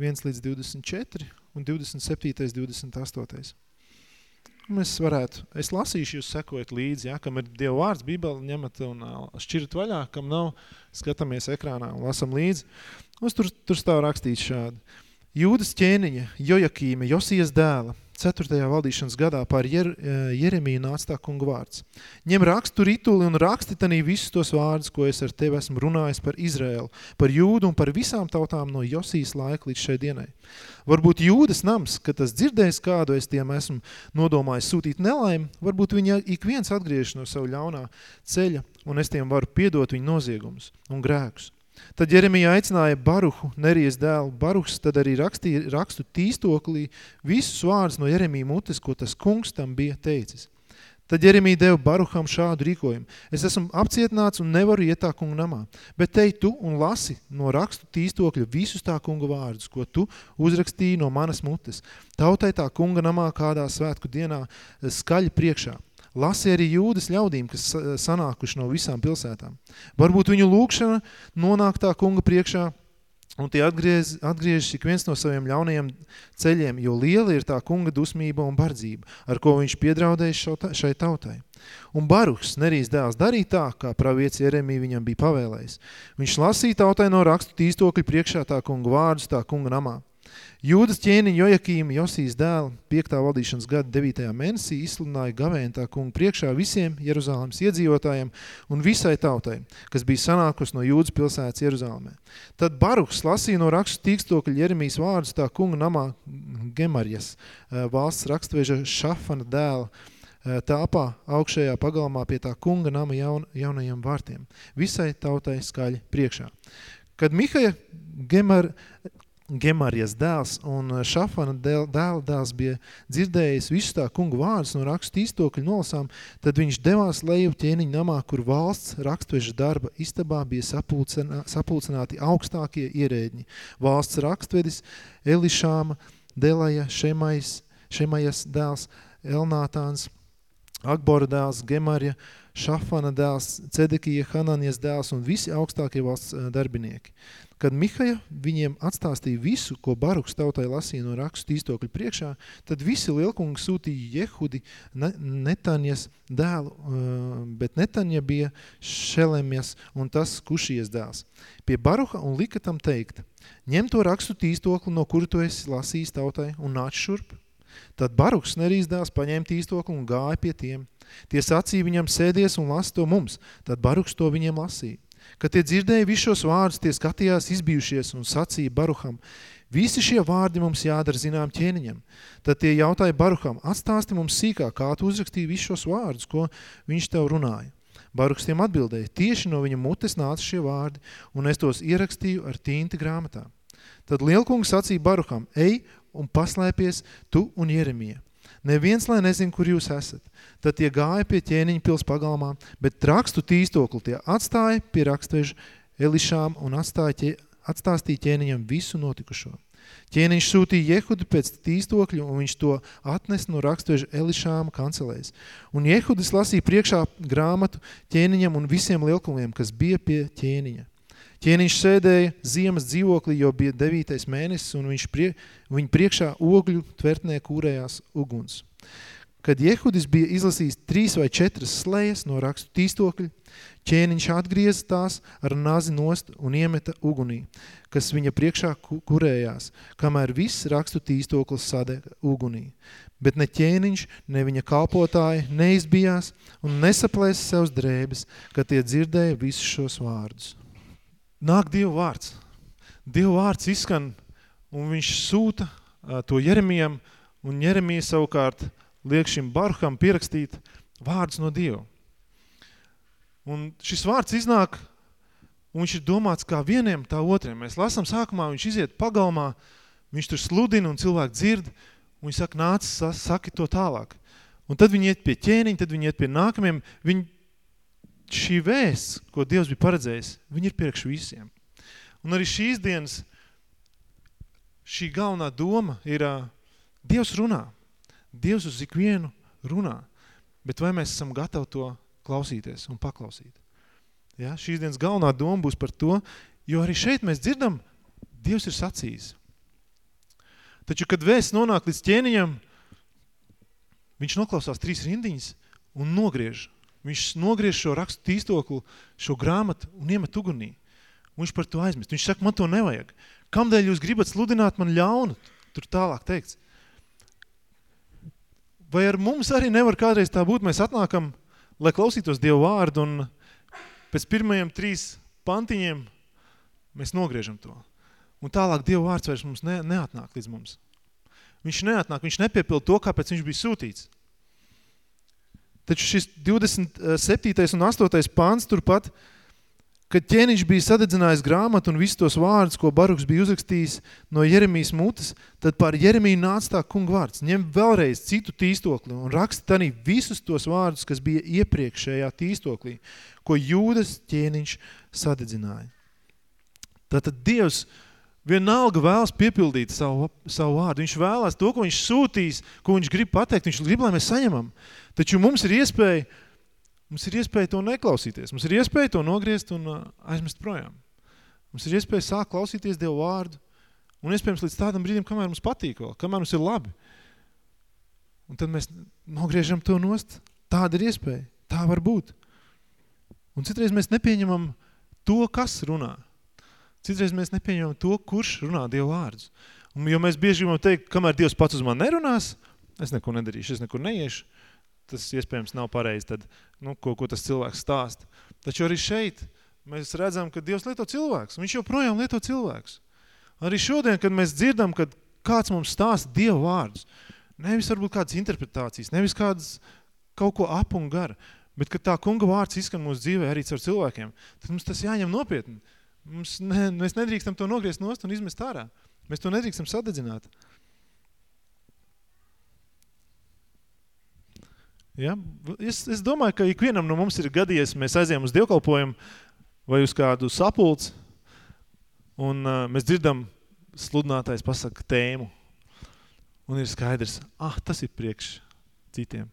1 līdz 24 un 27. 28. Mēs varētu, es lasīšu, jūs sekojat līdzi, ja, kam ir Dieva vārds, Bībeli ņemat un uh, šķirat vaļā, kam nav, skatāmies ekrānā un lasam līdzi. Mums tur, tur stāv rakstīts šādi. Jūdas ķēniņa, Jojakīme, Josijas dēla, 4. valdīšanas gadā pār Jer, eh, Jeremiju nāca tā kunga vārds. Ņem rakstu rituli un raksti tanī visus tos vārdus, ko es ar tevi esmu runājis par Izraēlu, par Jūdu un par visām tautām no Josijas laika līdz šai dienai. Varbūt Jūdas nams, kad tas dzirdējis kādu, es tiem esmu nodomājis sūtīt nelaimi, varbūt viņa ik viens atgriež no savu ļaunā ceļa, un es tiem varu piedot viņu noziegumus un grēkus. Tad Jeremija aicināja Baruhu, Nerijas dēlu. Baruhs tad arī rakstīja rakstu tīstoklī visus vārdus no Jeremija mutes, ko tas kungs tam bija teicis. Tad Jeremija deva Baruham šādu rīkojumu. Es esmu apcietināts un nevaru iet tā kunga namā. Bet tei tu un lasi no rakstu tīstokļa visus tā kunga vārdus, ko tu uzrakstīji no manas mutes. Tautai tā kunga namā kādā svētku dienā skaļi priekšā. Lasi arī jūdas ļaudīm, kas sanākuši no visām pilsētām. Varbūt viņu lūkšana nonāk tā kunga priekšā, un tie atgriež, atgriežas ik viens no saviem ļaunajiem ceļiem, jo liela ir tā kunga dusmība un bardzība, ar ko viņš piedraudējis šai tautai. Un Baruhs, Nerijas dēls, darīja tā, kā pravietis Jeremija viņam bija pavēlējis. Viņš lasīja tautai no rakstu tīstokļu priekšā tā kunga vārdus tā kunga namā. Jūdas ķēniņa Jojakīma, Josijas dēla, 5. valdīšanas gada 9. mēnesī izsludināja gavēntā kungu priekšā visiem Jeruzālēmas iedzīvotājiem un visai tautai, kas bija sanākus no Jūdas pilsētas Jeruzālēmē. Tad Baruks lasīja no rakstu tīkstokļa Jeremijas vārdus tā kunga namā Gemarjas, eh, valsts rakstveža Šafana dēla, eh, tāpā augšējā pagalmā pie tā kunga nama jaun, jaunajiem vārtiem. Visai tautai skaļi priekšā. Kad Mihaja Gemar, Gemarijas dēls un Šafana dēla dēls bija dzirdējis visu tā kungu vārdus no rakstu īstokļu nolasām, tad viņš devās leju ķēniņu namā, kur valsts rakstveža darba istabā bija sapulcinā, sapulcināti augstākie ierēģi. Valsts rakstvedis Elišāma, Delaja, Šemais, Šemajas dēls, Elnātāns, Akbora dēls, Gemarja, Šafana dēls, Cedekija, Hananies dēls un visi augstākie valsts darbinieki. Kad Mihaja viņiem atstāstīja visu, ko Baruks tautai lasīja no rakstu īstokļu priekšā, tad visi lielkungi sūtīja Jehudi Netanjas dēlu, bet Netanja bija Šelemjas un tas Kušies dēls. Pie Baruha un lika tam teikt, ņem to rakstu tīstokli, no kuru tu esi lasījis tautai un nāc šurp. Tad Baruks Nerijas dēls paņēma tīstokli un gāja pie tiem. Tie sacīja viņam sēdies un lasi to mums, tad Baruks to viņiem lasīja. Kad tie dzirdēja visus šos vārdus, tie skatījās izbijušies un sacīja Baruham, visi šie vārdi mums jādara zinām ķēniņam. Tad tie jautāja Baruham, atstāsti mums sīkāk, kā tu uzrakstīji visus šos vārdus, ko viņš tev runāja. Baruks tiem atbildēja, tieši no viņa mutes nāca šie vārdi, un es tos ierakstīju ar tīnti grāmatā. Tad lielkungs sacīja Baruham, ej un paslēpies tu un Jeremija. Neviens, lai nezin, kur jūs esat. Tad tie gāja pie ķēniņa pils pagalmā, bet rakstu tīstokli tie atstāja pie rakstveža Elišām un atstāja ķē, atstāstīja ķēniņam visu notikušo. Ķēniņš sūtīja Jehudu pēc tīstokļu, un viņš to atnes no rakstveža Elišāma kancelēs. Un Jehudis lasīja priekšā grāmatu ķēniņam un visiem lielkumiem, kas bija pie ķēniņa. Ķēniņš sēdēja ziemas dzīvoklī, jo bija devītais mēnesis, un viņš prie, viņa priekšā ogļu tvertnē kūrējās uguns. Kad Jehudis bija izlasījis trīs vai četras slējas no rakstu tīstokļa, ķēniņš atgrieza tās ar nazi nost un iemeta ugunī, kas viņa priekšā kurējās, kamēr viss rakstu tīstoklis sadega ugunī. Bet ne ķēniņš, ne viņa kalpotāji neizbijās un nesaplēs sevs drēbes, kad tie dzirdēja visus šos vārdus nāk Dieva vārds. Dieva vārds izskan, un viņš sūta to Jeremijam, un Jeremija savukārt liek šim Baruham pierakstīt vārdus no Dieva. Un šis vārds iznāk, un viņš ir domāts kā vieniem, tā otriem. Mēs lasām sākumā, viņš iziet pagalmā, viņš tur sludina un cilvēki dzird, un viņš saka, nāc, saki to tālāk. Un tad viņi iet pie ķēniņa, tad viņi iet pie nākamiem, viņi šī vēsts, ko Dievs bija paredzējis, viņi ir priekš visiem. Un arī šīs dienas šī galvenā doma ir, Dievs runā. Dievs uz ikvienu runā. Bet vai mēs esam gatavi to klausīties un paklausīt? Ja? Šīs dienas galvenā doma būs par to, jo arī šeit mēs dzirdam, Dievs ir sacījis. Taču, kad vēsts nonāk līdz ķēniņam, viņš noklausās trīs rindiņas un nogriež Viņš nogriež šo rakstu tīstoklu, šo grāmatu un iemet ugunī. Un viņš par to aizmest. Viņš saka, man to nevajag. Kamdēļ jūs gribat sludināt man ļaunu? Tur tālāk teikts. Vai ar mums arī nevar kādreiz tā būt? Mēs atnākam, lai klausītos Dievu vārdu un pēc pirmajiem trīs pantiņiem mēs nogriežam to. Un tālāk Dievu vārds vairs mums ne, neatnāk līdz mums. Viņš neatnāk, viņš nepiepild to, kāpēc viņš bija sūtīts. Taču šis 27. un 8. pāns turpat, kad ķēniņš bija sadedzinājis grāmatu un visus tos vārdus, ko Baruks bija uzrakstījis no Jeremijas mutes, tad pār Jeremiju nāca tā kunga vārds. Ņem vēlreiz citu tīstokli un raksta tanī visus tos vārdus, kas bija iepriekšējā tīstoklī, ko Jūdas ķēniņš sadedzināja. Tātad Dievs vienalga vēlas piepildīt savu, savu vārdu. Viņš vēlās to, ko viņš sūtīs, ko viņš grib pateikt, viņš grib, lai mēs saņemam. Taču mums ir iespēja, mums ir iespēja to neklausīties. Mums ir iespēja to nogriezt un uh, aizmest projām. Mums ir iespēja sākt klausīties Dievu vārdu. Un iespējams līdz tādam brīdim, kamēr mums patīk vēl, kamēr mums ir labi. Un tad mēs nogriežam to nost. Tāda ir iespēja. Tā var būt. Un citreiz mēs nepieņemam to, kas runā. Citreiz mēs nepieņemam to, kurš runā Dievu vārdus. Un, jo mēs bieži gribam teikt, kamēr Dievs pats uz mani nerunās, es neko nedarīšu, es nekur neiešu. Tas iespējams nav pareizi, tad, nu, ko, ko tas cilvēks stāsta. Taču arī šeit mēs redzam, ka Dievs lieto cilvēks. Viņš joprojām lieto cilvēks. Arī šodien, kad mēs dzirdam, kad kāds mums stāsta Dievu vārdus, nevis varbūt kādas interpretācijas, nevis kādas kaut ko ap un gara, bet kad tā kunga vārds izskan mūsu dzīvē arī caur cilvēkiem, tad mums tas jāņem nopietni. Mums ne, mēs nedrīkstam to nogriezt nost un izmest ārā. Mēs to nedrīkstam sadedzināt. Ja? Es, es domāju, ka ikvienam no mums ir gadījies, mēs aizējām uz dievkalpojumu vai uz kādu sapulci, un uh, mēs dzirdam, sludinātājs pasaka tēmu, un ir skaidrs, ah, tas ir priekš citiem.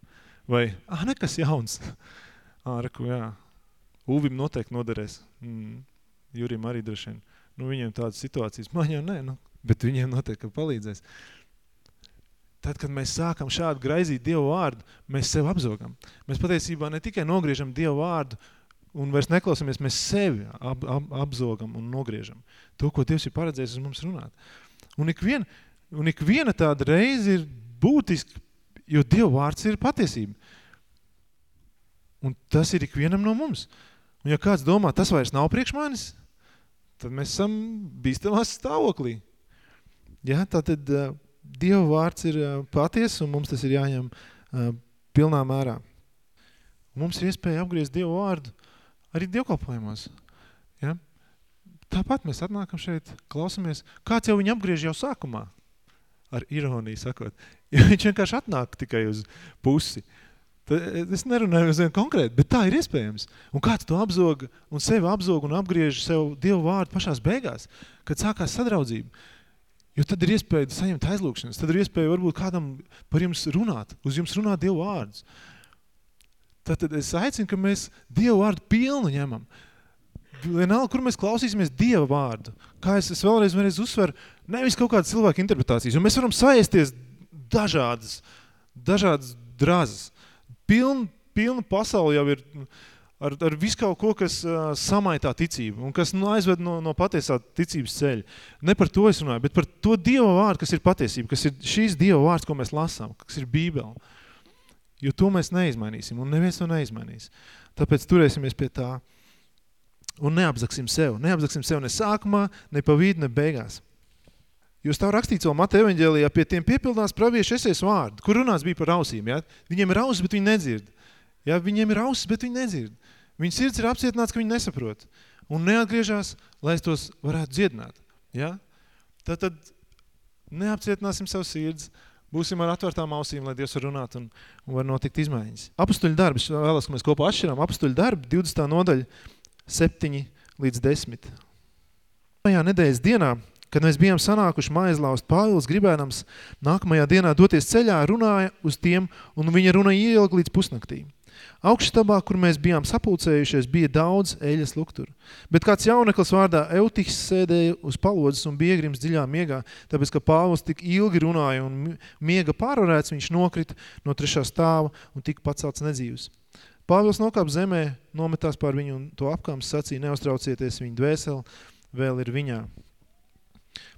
Vai, ah, nekas jauns. reku, jā. Uvim noteikti noderēs. Mm. Jurim arī droši vien. Nu, viņiem tādas situācijas, man jau nē, nu, bet viņiem noteikti palīdzēs. Tad, kad mēs sākam šādu graizīt Dievu vārdu, mēs sev apzogam. Mēs patiesībā ne tikai nogriežam Dievu vārdu un vairs neklausamies, mēs sevi ap, ap, apzogam un nogriežam. To, ko Dievs ir paredzējis uz mums runāt. Un ikviena, un ikviena tāda reize ir būtiski, jo Dievu vārds ir patiesība. Un tas ir ikvienam no mums. Un ja kāds domā, tas vairs nav priekš manis, tad mēs esam bīstamās stāvoklī. Ja, tātad uh, Dieva vārds ir uh, paties, un mums tas ir jāņem uh, pilnā mērā. Mums ir iespēja apgriezt Dievu vārdu arī dievkalpojumos. Ja? Tāpat mēs atnākam šeit, klausamies. Kāds jau viņu apgriež jau sākumā? Ar ironiju sakot. Ja viņš vienkārši atnāk tikai uz pusi. Tad es nerunāju uz vienu konkrētu, bet tā ir iespējams. Un kāds to apzog un sevi apzog un apgriež sev Dievu vārdu pašās beigās, kad sākās sadraudzība. Jo tad ir iespēja saņemt aizlūkšanas, tad ir iespēja varbūt kādam par jums runāt, uz jums runāt Dievu vārdus. Tad es aicinu, ka mēs Dievu vārdu pilnu ņemam. Vienalga, kur mēs klausīsimies Dieva vārdu. Kā es, es vēlreiz, vēlreiz uzsveru, nevis kaut kāda cilvēka interpretācijas, jo mēs varam saēsties dažādas, dažādas drazas. Pilna, pilna pasauli jau ir ar, ar visu kaut ko, kas uh, samaitā ticību un kas nu, aizved no, no patiesā ticības ceļa. Ne par to es runāju, bet par to Dieva vārdu, kas ir patiesība, kas ir šīs Dieva vārds, ko mēs lasām, kas ir Bībele. Jo to mēs neizmainīsim un neviens to neizmainīs. Tāpēc turēsimies pie tā un neapzaksim sev. Neapzaksim sev ne sākumā, ne pa vidu, ne beigās. Jo stāv rakstīts vēl Mata evaņģēlijā, pie tiem piepildās pravieši esies vārdu, kur runās bija par ausīm. Ja? Viņiem ir ausis, bet viņi nedzird. Ja? Viņiem ir ausis, bet viņi nedzird. Viņa sirds ir apcietināts, ka viņi nesaprot. Un neatgriežās, lai es tos varētu dziedināt. Ja? Tad, tad neapcietināsim savu sirds, būsim ar atvērtām ausīm, lai Dievs var runāt un, un var notikt izmaiņas. Apustuļu darbs, vēlas, ka mēs kopā atšķirām, apustuļu darbi, 20. nodaļa, 7 līdz 10. Tajā nedēļas dienā, kad mēs bijām sanākuši maizlaust, Pāvils gribēnams nākamajā dienā doties ceļā, runāja uz tiem, un viņa runa ielga līdz pusnaktī. Augšstabā, kur mēs bijām sapulcējušies, bija daudz eļas lukturu. Bet kāds jauneklis vārdā Eutihs sēdēja uz palodzes un biegrims dziļā miegā, tāpēc, ka Pāvils tik ilgi runāja un miega pārvarēts, viņš nokrita no trešā stāva un tika pacelts nedzīvs. Pāvils nokāp zemē, nometās pār viņu un to apkāms sacīja, neuztraucieties, viņa dvēseli vēl ir viņā.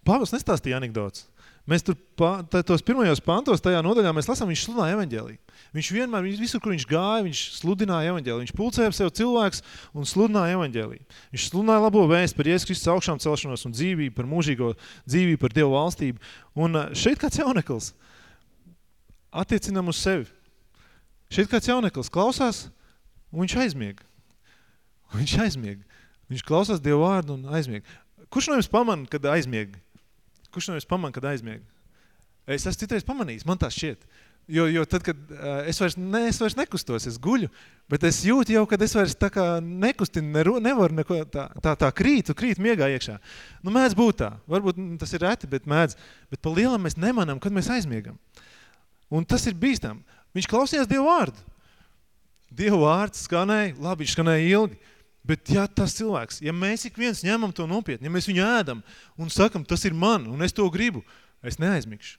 Pāvils nestāstīja anekdots. Mēs tur pā, tos pirmajos pantos tajā nodaļā mēs lasām, viņš sludināja evaņģēliju. Viņš vienmēr, visur, kur viņš gāja, viņš sludināja evaņģēliju. Viņš pulcēja sev cilvēks un sludināja evaņģēliju. Viņš sludināja labo vēstu par Jēzus Kristus augšām celšanos un dzīvību, par mūžīgo dzīvību, par Dievu valstību. Un šeit kāds jauneklis attiecinam uz sevi. Šeit kāds jauneklis klausās un viņš aizmieg. Viņš aizmieg. Viņš klausās Dievu vārdu un aizmieg. Kurš no jums pamana, kad aizmieg? Kurš no jums pamana, kad aizmieg? Es esmu citreiz pamanījis, man tā šķiet. Jo, jo tad, kad uh, es, vairs ne, es vairs nekustos, es guļu, bet es jūtu jau, kad es vairs tā kā nekustinu, neru, nevaru neko tā, tā, tā krītu, krīt miegā iekšā. Nu, mēdz būt tā. Varbūt tas ir reti, bet mēdz. Bet pa lielam mēs nemanam, kad mēs aizmiegam. Un tas ir bīstam. Viņš klausījās Dievu vārdu. Dievu vārds skanēja, labi, viņš skanēja ilgi. Bet ja tas cilvēks, ja mēs ik viens ņemam to nopietni, ja mēs viņu ēdam un sakam, tas ir man un es to gribu, es neaizmigšu.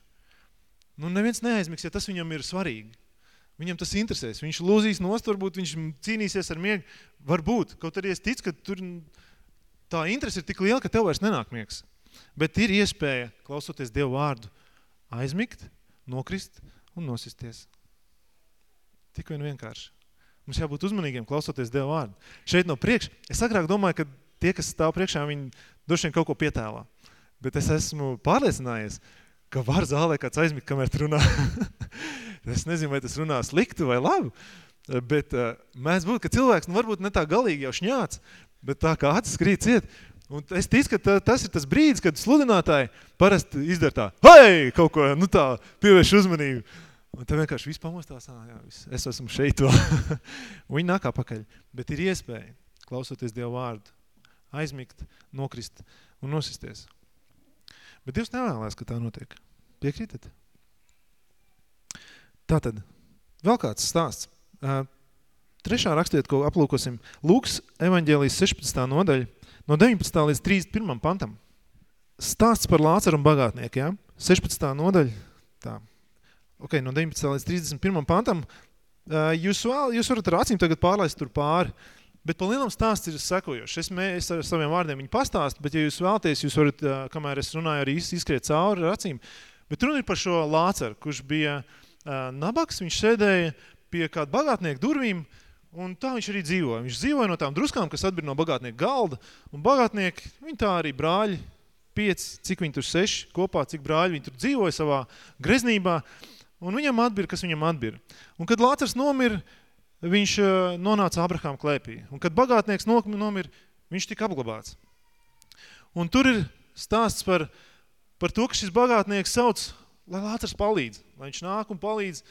Nu, neviens neaizmigs, ja tas viņam ir svarīgi. Viņam tas interesēs. Viņš lūzīs nost, varbūt viņš cīnīsies ar miegu. Varbūt. Kaut arī es ticu, ka tur tā interese ir tik liela, ka tev vairs nenāk miegs. Bet ir iespēja, klausoties Dievu vārdu, aizmigt, nokrist un nosisties. Tik vien vienkārši. Mums jābūt uzmanīgiem, klausoties Dievu vārdu. Šeit no priekš, es agrāk domāju, ka tie, kas stāv priekšā, viņi droši vien kaut ko pietēlā. Bet es esmu pārliecinājies, ka var zālē kāds aizmigt, kamēr tu runā. es nezinu, vai tas runā sliktu vai labu, bet uh, mēs būtu, ka cilvēks, nu varbūt ne tā galīgi jau šņāts, bet tā kā acis krīt ciet, Un es ticu, ka tā, tas ir tas brīdis, kad sludinātāji parasti izdara tā, hei, kaut ko, nu tā, pievērš uzmanību. Un te vienkārši viss pamostās, jā, viss, es esmu šeit vēl. Viņi nāk apakaļ, bet ir iespēja, klausoties Dievu vārdu, aizmigt, nokrist un nosisties. Bet Dievs nevēlēs, ka tā notiek. Piekrītat? Tātad, vēl kāds stāsts. Trešā rakstiet, ko aplūkosim. Lūks evaņģēlijas 16. nodaļa, no 19. līdz 31. pantam. Stāsts par Lācaru un bagātnieku, ja? 16. nodaļa, tā. Ok, no 19. līdz 31. pantam. Jūs, vēl, jūs varat ar acīm tagad pārlaist tur pāri, bet pa lielam stāsts ir sekojošs. Es, mē, es ar saviem vārdiem viņu pastāstu, bet ja jūs vēlaties, jūs varat, kamēr es runāju, arī izskriet cauri ar acīm. Bet runa ir par šo Lācaru, kurš bija nabaks, viņš sēdēja pie kāda bagātnieka durvīm, Un tā viņš arī dzīvoja. Viņš dzīvoja no tām druskām, kas atbir no bagātnieka galda. Un bagātnieki, viņi tā arī brāļi, pieci, cik viņi tur seši kopā, cik brāļi viņi tur dzīvoja savā greznībā. Un viņam atbir, kas viņam atbir. Un kad Lācars nomir, viņš eh, nonāca Abrahām klēpī. Un kad bagātnieks nomir, viņš tika apglabāts. Un tur ir stāsts par, par to, ka šis bagātnieks sauc, lai Lācars palīdz. Lai viņš nāk un palīdz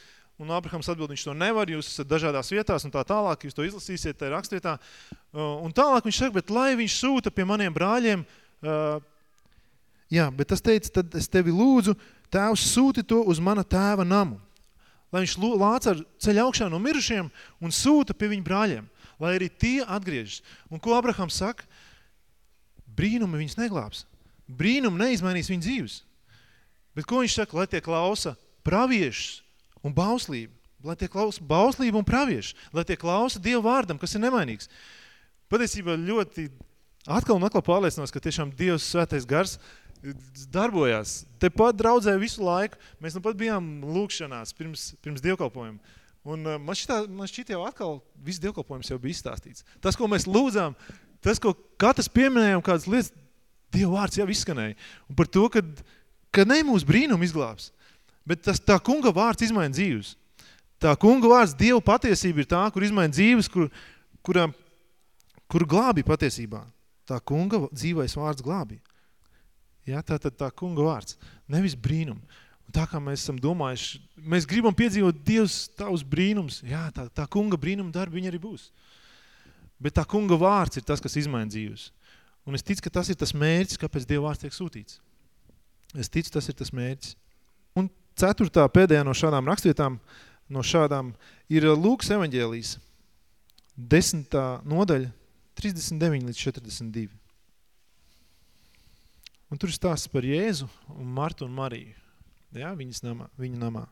Un Abrahams atbild, viņš to nevar, jūs esat dažādās vietās un tā tālāk, jūs to izlasīsiet tajā rakstvietā. Uh, un tālāk viņš saka, bet lai viņš sūta pie maniem brāļiem, uh, jā, bet tas teica, tad es tevi lūdzu, tēvs sūti to uz mana tēva namu. Lai viņš lāca ar ceļ augšā no mirušiem un sūta pie viņa brāļiem, lai arī tie atgriežas. Un ko Abrahams saka? Brīnumi viņus neglābs. Brīnumi neizmainīs viņa dzīves. Bet ko viņš saka? Lai tie klausa praviešus, un bauslību, lai tie klausa bauslību un pravieši, lai tie klausa Dievu vārdam, kas ir nemainīgs. Patiesībā ļoti atkal un atkal pārliecinās, ka tiešām Dievs svētais gars darbojās. Tepat draudzē visu laiku. Mēs nu pat bijām lūkšanās pirms, pirms dievkalpojuma. Un uh, man, šitā, man šķiet jau atkal viss dievkalpojums jau bija izstāstīts. Tas, ko mēs lūdzām, tas, ko katrs pieminējām, kādas lietas, Dieva vārds jau izskanēja. Un par to, ka, ka ne mūsu brīnumu izglābs, Bet tas, tā kunga vārds izmaina dzīves. Tā kunga vārds, Dieva patiesība ir tā, kur izmaina dzīves, kur, kura, kur glābi patiesībā. Tā kunga dzīvais vārds glābi. Ja, tā tad tā kunga vārds, nevis brīnum. Un tā kā mēs esam domājuši, mēs gribam piedzīvot Dievs tavus brīnums, jā, tā, tā kunga brīnuma darba viņa arī būs. Bet tā kunga vārds ir tas, kas izmaina dzīves. Un es ticu, ka tas ir tas mērķis, kāpēc Dieva vārds tiek sūtīts. Es ticu, tas ir tas mērķis. Un ceturtā pēdējā no šādām rakstvietām, no šādām, ir Lūkas evaņģēlijas, desmitā nodaļa, 39 līdz 42. Un tur stāsts par Jēzu un Martu un Mariju, ja, viņas namā, viņa namā.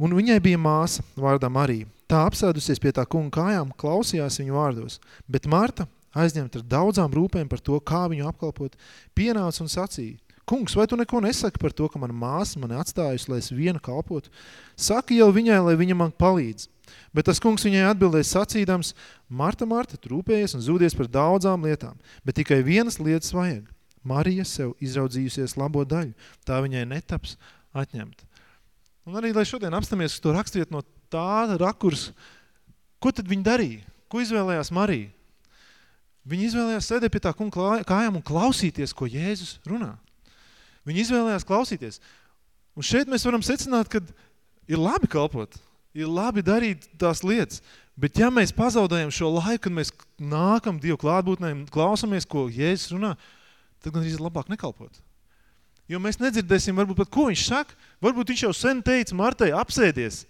Un viņai bija māsa vārdā Marija. Tā apsēdusies pie tā kunga kājām, klausījās viņu vārdos, bet Marta, aizņemt ar daudzām rūpēm par to, kā viņu apkalpot, pienāca un sacīja, kungs, vai tu neko nesaki par to, ka mana māsa mani atstājusi, lai es viena kalpotu? Saki jau viņai, lai viņa man palīdz. Bet tas kungs viņai atbildēja sacīdams, Marta, Marta, trūpējies un zūdies par daudzām lietām, bet tikai vienas lietas vajag. Marija sev izraudzījusies labo daļu, tā viņai netaps atņemt. Un arī, lai šodien apstamies to rakstiet no tā rakurs, ko tad viņi darīja? Ko izvēlējās Marija? Viņi izvēlējās sēdēt pie tā kunga kājām un klausīties, ko Jēzus runā. Viņi izvēlējās klausīties. Un šeit mēs varam secināt, ka ir labi kalpot, ir labi darīt tās lietas, bet ja mēs pazaudējam šo laiku, kad mēs nākam Dievu klātbūtnē klausamies, ko Jēzus runā, tad gan ir labāk nekalpot. Jo mēs nedzirdēsim, varbūt pat, ko viņš saka. Varbūt viņš jau sen teica Martai, apsēdies.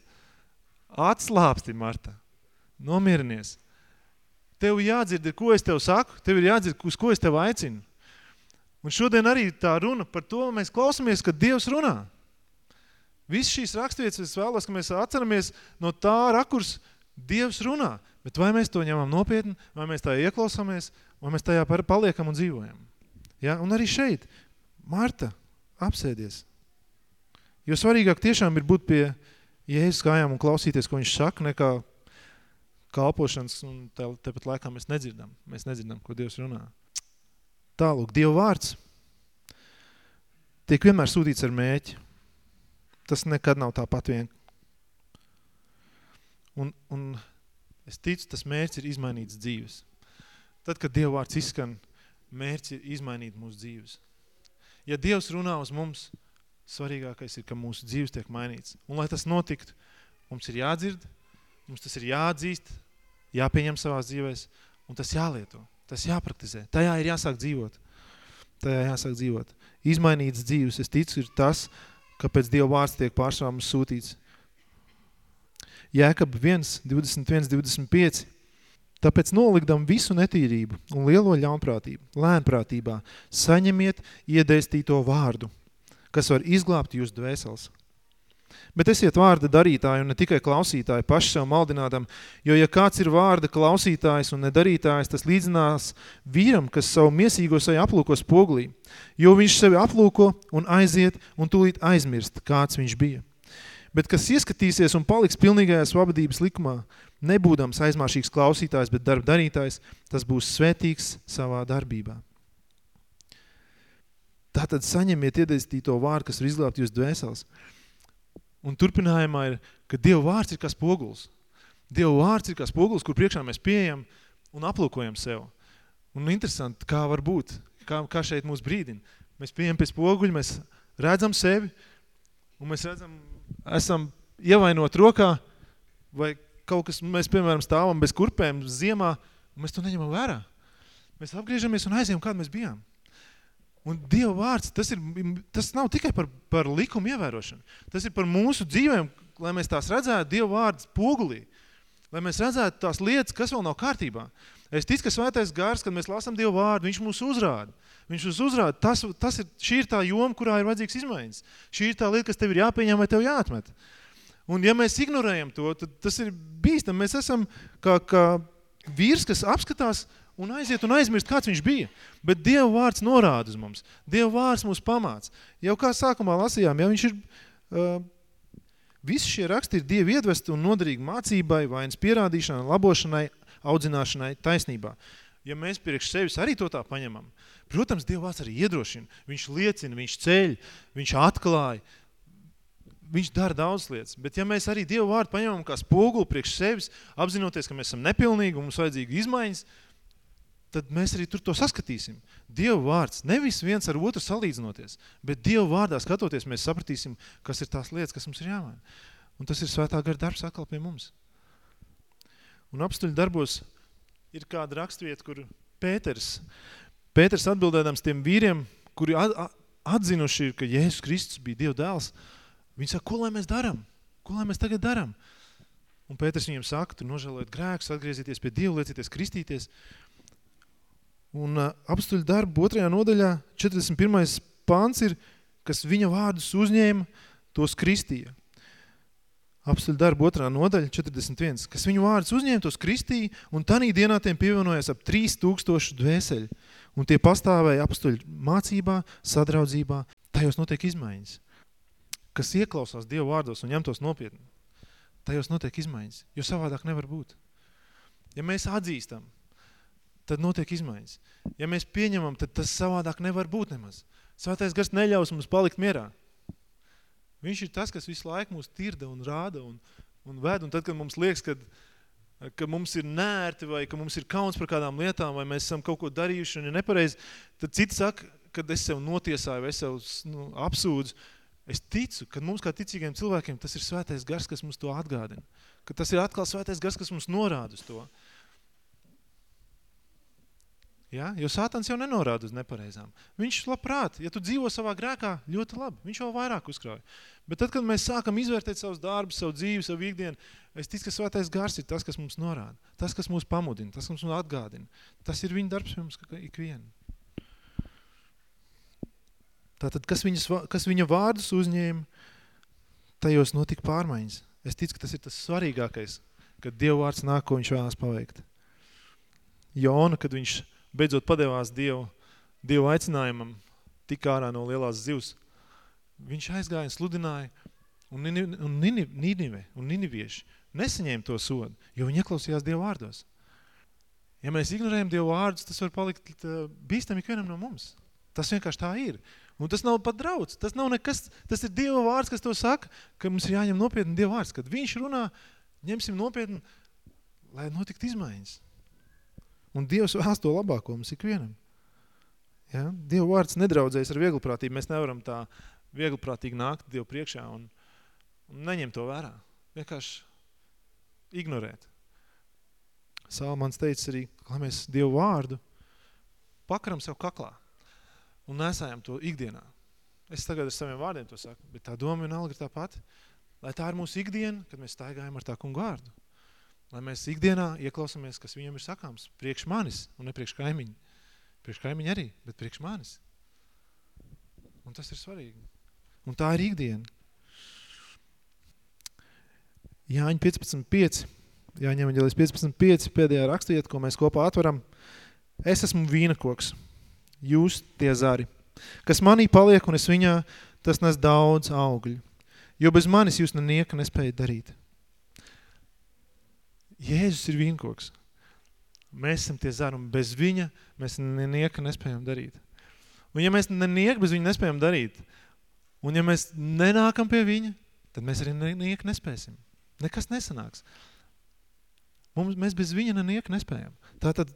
Atslāpsti, Marta. Nomierinies. Tev jādzird, ko es tev saku. Tev ir jādzird, uz ko es tev aicinu. Un šodien arī tā runa par to, mēs klausamies, ka Dievs runā. Viss šīs rakstvietas es vēlos, ka mēs atceramies no tā rakurs Dievs runā. Bet vai mēs to ņemam nopietni, vai mēs tā ieklausāmies, vai mēs tajā paliekam un dzīvojam. Ja? Un arī šeit, Marta, apsēdies. Jo svarīgāk tiešām ir būt pie Jēzus kājām un klausīties, ko viņš saka, nekā kalpošanas, un tepat laikā mēs nedzirdam. Mēs nedzirdam, ko Dievs runā. Tālūk, Dieva vārds tiek vienmēr sūtīts ar mēķi. Tas nekad nav tāpat vien. Un, un es ticu, tas mērķis ir izmainīts dzīves. Tad, kad Dieva vārds izskan, mērķis ir izmainīt mūsu dzīves. Ja Dievs runā uz mums, svarīgākais ir, ka mūsu dzīves tiek mainīts. Un lai tas notiktu, mums ir jādzird, mums tas ir jāatzīst, jāpieņem savās dzīvēs, un tas jālieto, tas jāpraktizē. Tajā ir jāsāk dzīvot. Tajā jāsāk dzīvot. Izmainīts dzīves, es ticu, ir tas, kāpēc Dieva vārds tiek mums sūtīts. Jēkab 1, 21, 25. Tāpēc nolikdam visu netīrību un lielo ļaunprātību, lēnprātībā, saņemiet iedēstīto vārdu – kas var izglābt jūs dvēseles. Bet esiet vārda darītāji un ne tikai klausītāji paši sev maldinādam, jo ja kāds ir vārda klausītājs un nedarītājs, tas līdzinās vīram, kas savu miesīgo sevi aplūko spoglī, jo viņš sevi aplūko un aiziet un tūlīt aizmirst, kāds viņš bija. Bet kas ieskatīsies un paliks pilnīgajā svabadības likumā, nebūdams aizmāšīgs klausītājs, bet darba darītājs, tas būs svētīgs savā darbībā. Tātad saņemiet iedēstīto vārdu, kas var izglābt jūs dvēseles. Un turpinājumā ir, ka Dieva vārds ir kā spoguls. Dieva vārds ir kā spoguls, kur priekšā mēs pieejam un aplūkojam sev. Un interesanti, kā var būt, kā, kā šeit mūs brīdina. Mēs pieejam pie spoguļa, mēs redzam sevi, un mēs redzam, esam ievainot rokā, vai kaut kas, mēs, piemēram, stāvam bez kurpēm ziemā, un mēs to neņemam vērā. Mēs apgriežamies un aizējam, kāda mēs bijām. Un Dieva vārds, tas, ir, tas nav tikai par, par likumu ievērošanu. Tas ir par mūsu dzīvēm, lai mēs tās redzētu Dieva vārds pogulī. Lai mēs redzētu tās lietas, kas vēl nav kārtībā. Es ticu, ka svētais gars, kad mēs lasām Dievu vārdu, viņš mūs uzrāda. Viņš mūs uzrāda. Tas, tas ir, šī ir tā joma, kurā ir vajadzīgs izmaiņas. Šī ir tā lieta, kas tev ir jāpieņem vai tev jāatmet. Un ja mēs ignorējam to, tad tas ir bīstam. Mēs esam kā, kā vīrs, kas apskatās un aiziet un aizmirst, kāds viņš bija. Bet Dieva vārds norāda uz mums. Dieva vārds mūs pamāc. Jau kā sākumā lasījām, ja viņš ir, uh, visi šie raksti ir Dieva iedvesti un noderīgi mācībai, vainas pierādīšanai, labošanai, audzināšanai, taisnībā. Ja mēs priekš sevis arī to tā paņemam, protams, Dieva vārds arī iedrošina. Viņš liecina, viņš ceļ, viņš atklāja, viņš dara daudz lietas, bet ja mēs arī Dievu vārdu paņemam kā spoguli priekš sevis, apzinoties, ka mēs esam nepilnīgi un mums vajadzīgi izmaiņas, tad mēs arī tur to saskatīsim. Dieva vārds, nevis viens ar otru salīdzinoties, bet Dieva vārdā skatoties, mēs sapratīsim, kas ir tās lietas, kas mums ir jāmaina. Un tas ir svētā gara darbs atkal pie mums. Un apstuļu darbos ir kāda rakstvieta, kur Pēters, Pēters atbildēdams tiem vīriem, kuri atzinuši ir, ka Jēzus Kristus bija Dieva dēls, viņi saka, ko lai mēs daram? Ko lai mēs tagad daram? Un Pēters viņiem saka, tu nožēlojot grēkus, atgriezieties pie Dieva, liecieties kristīties. Un uh, apstuļu darbu otrajā nodaļā 41. pāns ir, kas viņa vārdus uzņēma, tos kristīja. Apstuļu darbu otrā nodaļa 41, kas viņu vārdus uzņēma, tos kristīja, un tanī dienā tiem pievienojas ap 3000 dvēseļi. Un tie pastāvēja apstuļu mācībā, sadraudzībā, tajos notiek izmaiņas. Kas ieklausās Dievu vārdos un ņem tos nopietni, tajos notiek izmaiņas, jo savādāk nevar būt. Ja mēs atzīstam, tad notiek izmaiņas. Ja mēs pieņemam, tad tas savādāk nevar būt nemaz. Svētais gars neļaus mums palikt mierā. Viņš ir tas, kas visu laiku mūs tirda un rāda un, un ved. Un tad, kad mums liekas, kad, ka mums ir nērti vai ka mums ir kauns par kādām lietām vai mēs esam kaut ko darījuši un ir nepareizi, tad citi saka, kad es sev notiesāju vai es sev nu, apsūdzu, es ticu, ka mums kā ticīgiem cilvēkiem tas ir svētais gars, kas mums to atgādina. Ka tas ir atkal svētais gars, kas mums norāda uz to. Ja? Jo sātans jau nenorāda uz nepareizām. Viņš labprāt, ja tu dzīvo savā grēkā, ļoti labi, viņš jau vairāk uzkrauj. Bet tad, kad mēs sākam izvērtēt savus darbus, savu dzīvi, savu ikdienu, es ticu, ka svētais gars ir tas, kas mums norāda, tas, kas mūs pamudina, tas, kas mums atgādina. Tas ir viņa darbs mums ikvienu. Tātad, kas, viņas, kas viņa vārdus uzņēma, tajos notika pārmaiņas. Es ticu, ka tas ir tas svarīgākais, kad Dieva vārds nāk, ko viņš vēlas paveikt. Jona, kad viņš beidzot padevās Dievu, Dieva aicinājumam tik ārā no lielās zivs. Viņš aizgāja un sludināja, un, Ninive, un, Ninive, un Ninivieši nesaņēma to sodu, jo viņi ieklausījās Dieva vārdos. Ja mēs ignorējam Dievu vārdus, tas var palikt bīstam ikvienam no mums. Tas vienkārši tā ir. Un tas nav pat draudz, tas nav nekas, tas ir Dieva vārds, kas to saka, ka mums ir jāņem nopietni Dieva vārds. Kad viņš runā, ņemsim nopietni, lai notikt izmaiņas. Un Dievs vēlas to labāko mums ikvienam. Ja? Dieva vārds nedraudzējas ar vieglprātību. Mēs nevaram tā vieglprātīgi nākt Dievu priekšā un, un neņemt to vērā. Vienkārši ignorēt. Salmans teica arī, lai mēs Dievu vārdu pakaram sev kaklā un nesājam to ikdienā. Es tagad ar saviem vārdiem to saku, bet tā doma vienalga ir tā pati. Lai tā ir mūsu ikdiena, kad mēs staigājam ar tā kungu vārdu. Lai mēs ikdienā ieklausamies, kas viņam ir sakāms, priekš manis un ne priekš kaimiņi. Priekš kaimiņi arī, bet priekš manis. Un tas ir svarīgi. Un tā ir ikdiena. Jāņa 15.5. Jāņem ģelis 15.5. Pēdējā rakstiet, ko mēs kopā atveram. Es esmu vīna koks jūs tie zari. Kas manī paliek un es viņā, tas nes daudz augļu. Jo bez manis jūs nenieka nespējat darīt. Jēzus ir vīnkoks. Mēs esam tie zari un bez viņa mēs nenieka nespējam darīt. Un ja mēs nenieka bez viņa nespējam darīt, un ja mēs nenākam pie viņa, tad mēs arī nenieka nespēsim. Nekas nesanāks. Mums, mēs bez viņa nenieka nespējam. Tātad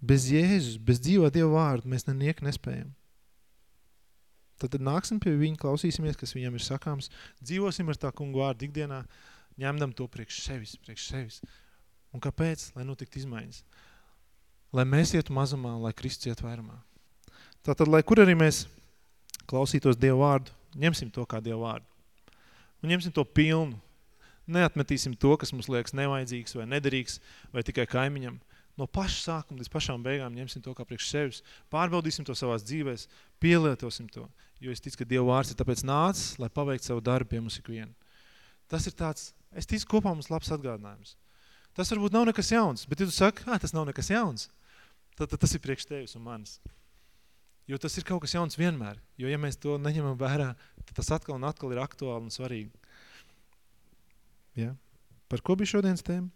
Bez Jēzus, bez dzīvā Dieva vārdu mēs neniek nespējam. Tad, tad nāksim pie viņa, klausīsimies, kas viņam ir sakāms, dzīvosim ar tā kungu vārdu ikdienā, ņemdam to priekš sevis, priekš sevis. Un kāpēc? Lai notikt izmaiņas. Lai mēs ietu mazumā, lai Kristus iet vairumā. Tātad, lai kur arī mēs klausītos Dievu vārdu, ņemsim to kā Dievu vārdu. Un ņemsim to pilnu. Neatmetīsim to, kas mums liekas nevajadzīgs vai nederīgs vai tikai kaimiņam no paša sākuma līdz pašām beigām ņemsim to kā priekš sevis, pārbaudīsim to savās dzīvēs, pielietosim to, jo es ticu, ka Dieva vārds ir tāpēc nācis, lai paveikt savu darbu pie mums ikvienu. Tas ir tāds, es ticu, kopā mums labs atgādinājums. Tas varbūt nav nekas jauns, bet ja tu saki, ah, tas nav nekas jauns, tad, tad tas ir priekš tevis un manis. Jo tas ir kaut kas jauns vienmēr, jo ja mēs to neņemam vērā, tad tas atkal un atkal ir aktuāli un svarīgi. Ja? Par ko bija šodienas tēma?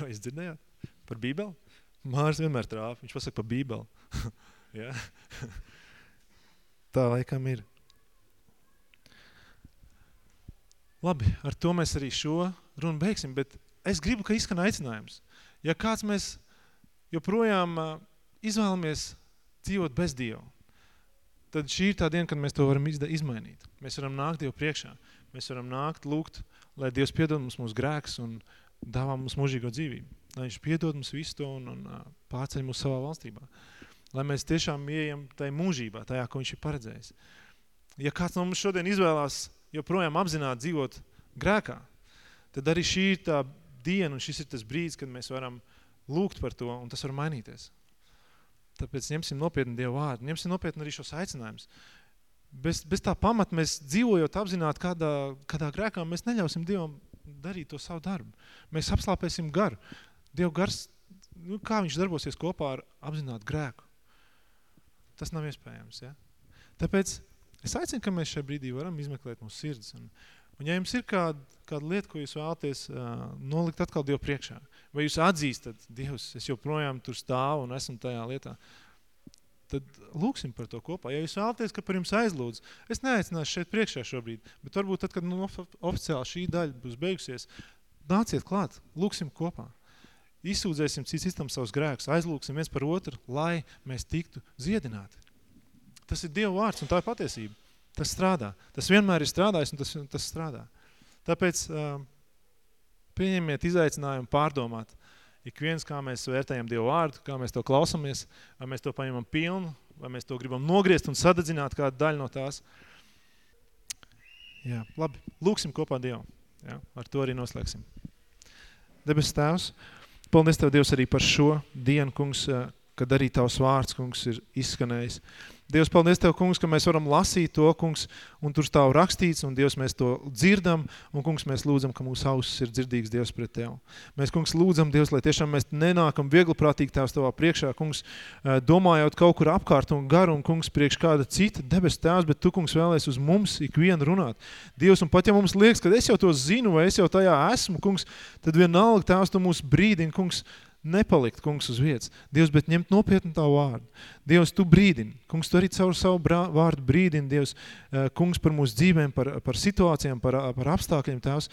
Vai es dzirdējāt? Par bībeli? Mārs vienmēr trāp, viņš pasaka par bībeli. ja? Tā laikam ir. Labi, ar to mēs arī šo runu beigsim, bet es gribu, ka izskan aicinājums. Ja kāds mēs joprojām izvēlamies dzīvot bez Dievu, tad šī ir tā diena, kad mēs to varam izmainīt. Mēs varam nākt Dievu priekšā. Mēs varam nākt, lūgt, lai Dievs piedod mums mūsu grēks un dāvā mums mūžīgo dzīvību lai viņš piedod mums visu to un, un pārceļ mūs savā valstībā. Lai mēs tiešām ieejam tajā mūžībā, tajā, ko viņš ir paredzējis. Ja kāds no mums šodien izvēlās joprojām apzināt dzīvot grēkā, tad arī šī ir tā diena un šis ir tas brīdis, kad mēs varam lūgt par to un tas var mainīties. Tāpēc ņemsim nopietni Dievu vārdu, ņemsim nopietni arī šos aicinājumus. Bez, bez tā pamata mēs dzīvojot apzināt kādā, kādā grēkā, mēs neļausim Dievam darīt to savu darbu. Mēs apslāpēsim garu. Dieva gars, nu, kā viņš darbosies kopā ar apzinātu grēku? Tas nav iespējams, ja? Tāpēc es aicinu, ka mēs šajā brīdī varam izmeklēt mūsu sirds. Un, un ja jums ir kāda, kāda lieta, ko jūs vēlaties uh, nolikt atkal Dievu priekšā, vai jūs atzīstat, Dievs, es joprojām tur stāvu un esmu tajā lietā, tad lūksim par to kopā. Ja jūs vēlaties, ka par jums aizlūdz, es neaicināšu šeit priekšā šobrīd, bet varbūt tad, kad nu, oficiāli šī daļa būs beigusies, nāciet klāt, lūksim kopā. Izsūdzēsim cits citam savus grēkus, aizlūksim viens par otru, lai mēs tiktu ziedināti. Tas ir Dieva vārds un tā ir patiesība. Tas strādā. Tas vienmēr ir strādājis un tas, tas strādā. Tāpēc uh, pieņemiet izaicinājumu pārdomāt ik viens, kā mēs vērtējam Dievu vārdu, kā mēs to klausamies, vai mēs to paņemam pilnu, vai mēs to gribam nogriezt un sadedzināt kādu daļu no tās. Jā, labi, lūksim kopā Dievu. Jā, ar to arī noslēgsim. Debes tēvs, Paldies Tev, Dievs, arī par šo dienu, kungs, kad arī tavs vārds, kungs, ir izskanējis. Dievs, paldies Tev, kungs, ka mēs varam lasīt to, kungs, un tur stāv rakstīts, un Dievs, mēs to dzirdam, un, kungs, mēs lūdzam, ka mūsu ausis ir dzirdīgs Dievs pret Tev. Mēs, kungs, lūdzam, Dievs, lai tiešām mēs nenākam viegliprātīgi Tevs Tavā priekšā, kungs, domājot kaut kur apkārt un garu, un, kungs, priekš kāda cita debes Tēvs, bet Tu, kungs, vēlēs uz mums ikvienu runāt. Dievs, un pat ja mums liekas, ka es jau to zinu, vai es jau tajā esmu, kungs, tad vienalga Tēvs, Tu mūs brīdini, kungs, nepalikt, kungs, uz vietas. Dievs, bet ņemt nopietni tavu vārdu. Dievs, tu brīdini. Kungs, tu arī caur savu brā, vārdu brīdini, Dievs, eh, kungs, par mūsu dzīvēm, par, par situācijām, par, par apstākļiem, tēvs.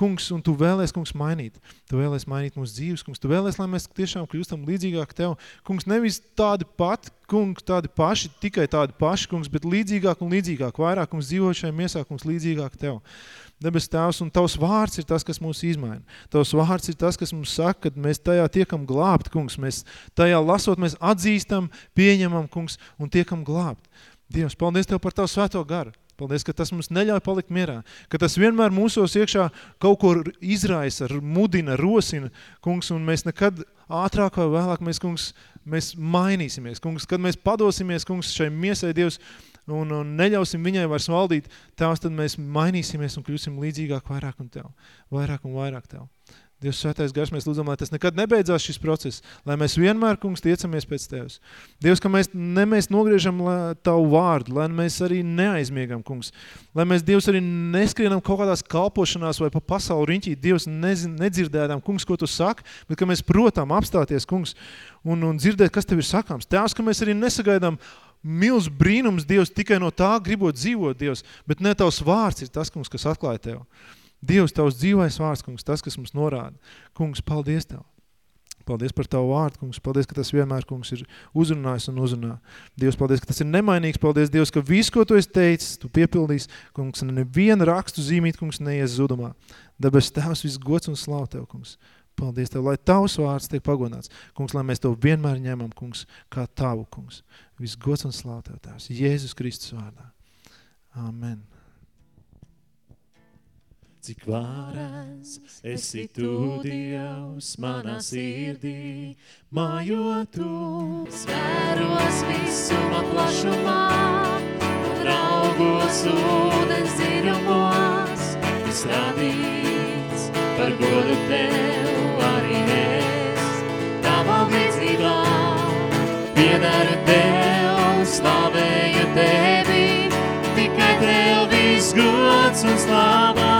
Kungs, un tu vēlies, kungs, mainīt. Tu vēlies mainīt mūsu dzīves, kungs. Tu vēlies, lai mēs tiešām kļūstam līdzīgāk tev. Kungs, nevis tādi pat, kungs, tādi paši, tikai tādi paši, kungs, bet līdzīgāk un līdzīgāk. Vairāk mums dzīvot šajā miesā, kungs, līdzīgāk tev. Debes Tēvs, un Tavs vārds ir tas, kas mūs izmaina. Tavs vārds ir tas, kas mums saka, ka mēs tajā tiekam glābt, kungs. Mēs tajā lasot, mēs atzīstam, pieņemam, kungs, un tiekam glābt. Dievs, paldies Tev par Tavu svēto garu. Paldies, ka tas mums neļauj palikt mierā, ka tas vienmēr mūsos iekšā kaut ko izraisa, mudina, rosina, kungs, un mēs nekad ātrāk vai vēlāk mēs, kungs, mēs mainīsimies, kungs, kad mēs padosimies, kungs, šai miesai Dievs, un, un neļausim viņai vairs valdīt, tās tad mēs mainīsimies un kļūsim līdzīgāk vairāk un tev, vairāk un vairāk tev. Dievs svētais gars, mēs lūdzam, lai tas nekad nebeidzās šis process, lai mēs vienmēr, kungs, tiecamies pēc Tevis. Dievs, ka mēs, ne mēs nogriežam Tavu vārdu, lai mēs arī neaizmiegam, kungs. Lai mēs, Dievs, arī neskrienam kaut kādās kalpošanās vai pa pasauli riņķī, Dievs, nezin, nedzirdētām, kungs, ko Tu saki, bet ka mēs protam apstāties, kungs, un, un dzirdēt, kas Tev ir sakāms. Tēvs, ka mēs arī nesagaidām, milz brīnums Dievs tikai no tā gribot dzīvot Dievs, bet ne tavs vārds ir tas, kungs, kas atklāja tev. Dievs, tavs dzīvais vārds, kungs, tas, kas mums norāda. Kungs, paldies tev. Paldies par tavu vārdu, kungs. Paldies, ka tas vienmēr, kungs, ir uzrunājis un uzrunā. Dievs, paldies, ka tas ir nemainīgs. Paldies, Dievs, ka visu, ko tu esi teicis, tu piepildīs, kungs, un neviena rakstu zīmīt, kungs, neies zudumā. Dabas tēvs, viss gods un slav tev, kungs. Paldies Tev, lai Tavs vārds tiek pagodināts. Kungs, lai mēs Tev vienmēr ņemam, kungs, kā Tavu, kungs. Viss gods un slāv Tev, Tēvs. Jēzus Kristus vārdā. Amen. Cik varas esi tu, Dievs, manā sirdī, mājo tu. Svēros visuma plašumā, un raugos ūdens dziļumos, viss radīts par godu Tev arī es. Tavā līdzībā piedaru Tev, slavēju Tevi, tikai Tev viss gods un slāvā.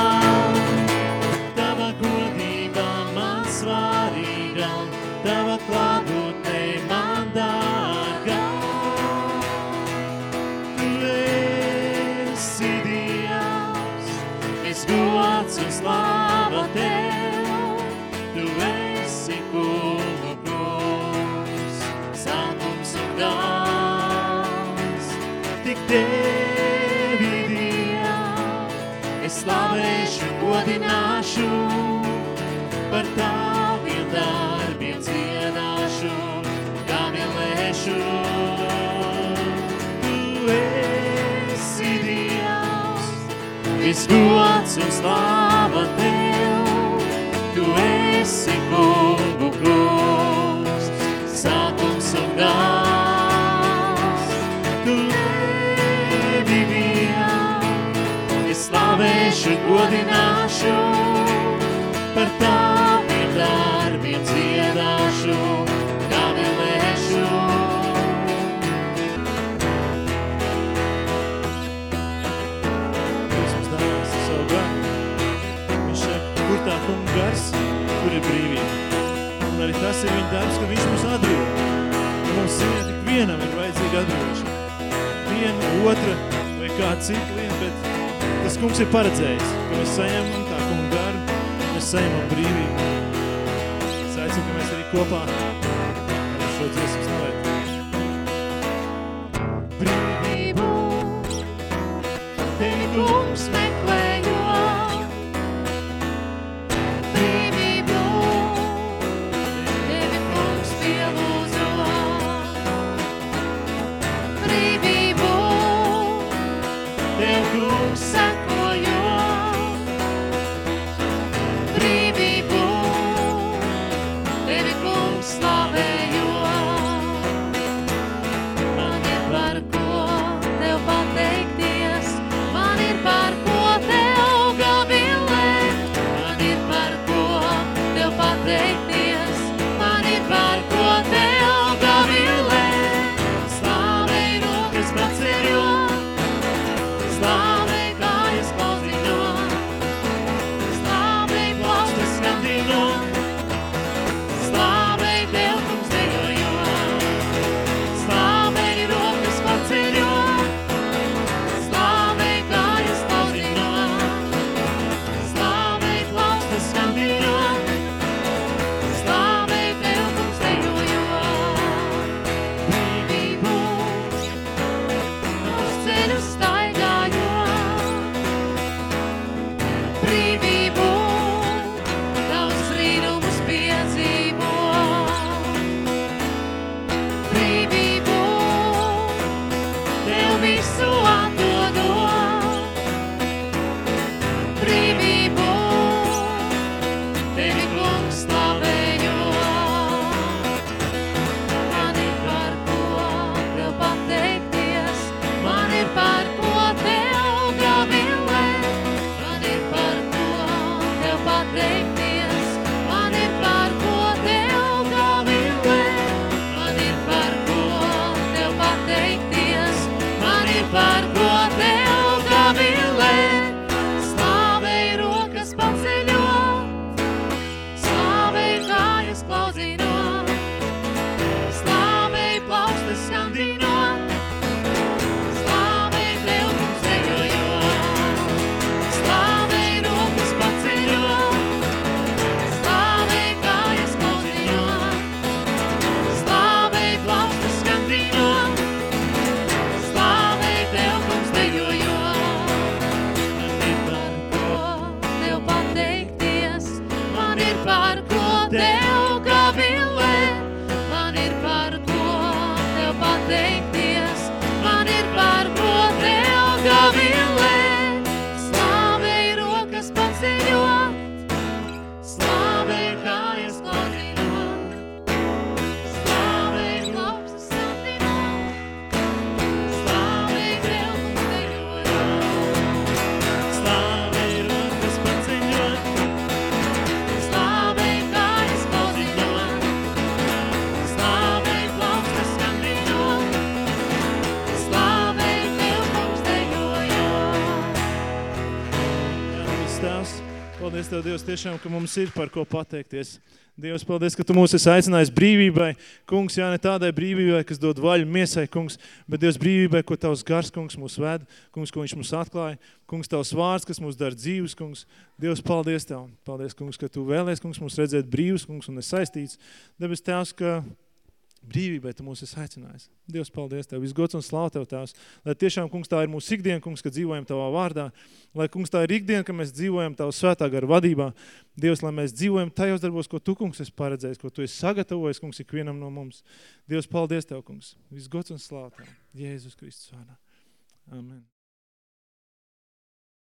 Slāva Tev, Tu esi kungu kungs, sākums un gals. Tik Tevi, Dievs, es slavēšu, godināšu, par Taviem viss gods un slāva Tev, Tu esi kungu kungs, sākums un gals. Tu tevi vien, es slavēšu, godināšu, arī tas ir viņa darbs, ka viņš mūs atbrīvo. Un mums ir tik vienam ir vajadzīga atbrīvošana. Viena, otra vai kāda cita lieta, bet tas kungs ir paredzējis, ka mēs saņemam tā kunga garu, mēs saņemam brīvību. Es aicinu, ka mēs arī kopā ar šo dziesmu tiešām, ka mums ir par ko pateikties. Dievs, paldies, ka Tu mūs esi aicinājis brīvībai. Kungs, jā, ne tādai brīvībai, kas dod vaļu miesai, kungs, bet Dievs brīvībai, ko Tavs gars, kungs, mūs ved, kungs, ko viņš mums atklāja, kungs, Tavs vārds, kas mūs dara dzīves, kungs. Dievs, paldies Tev. Paldies, kungs, ka Tu vēlies, kungs, mums redzēt brīvus, kungs, un nesaistīts. Debes Tēvs, ka brīvībai Tu mūs esi aicinājis. Dievs, paldies Tev, viss gods un slāv Tev Tēvs. Lai tiešām, kungs, tā ir mūsu ikdiena, kungs, ka dzīvojam Tavā vārdā. Lai, kungs, tā ir ikdiena, ka mēs dzīvojam Tavā svētā gara vadībā. Dievs, lai mēs dzīvojam tajos darbos, ko Tu, kungs, esi paredzējis, ko Tu esi sagatavojis, kungs, ikvienam no mums. Dievs, paldies Tev, kungs. Viss gods un slāv Tev. Jēzus Kristus vārdā. Amen.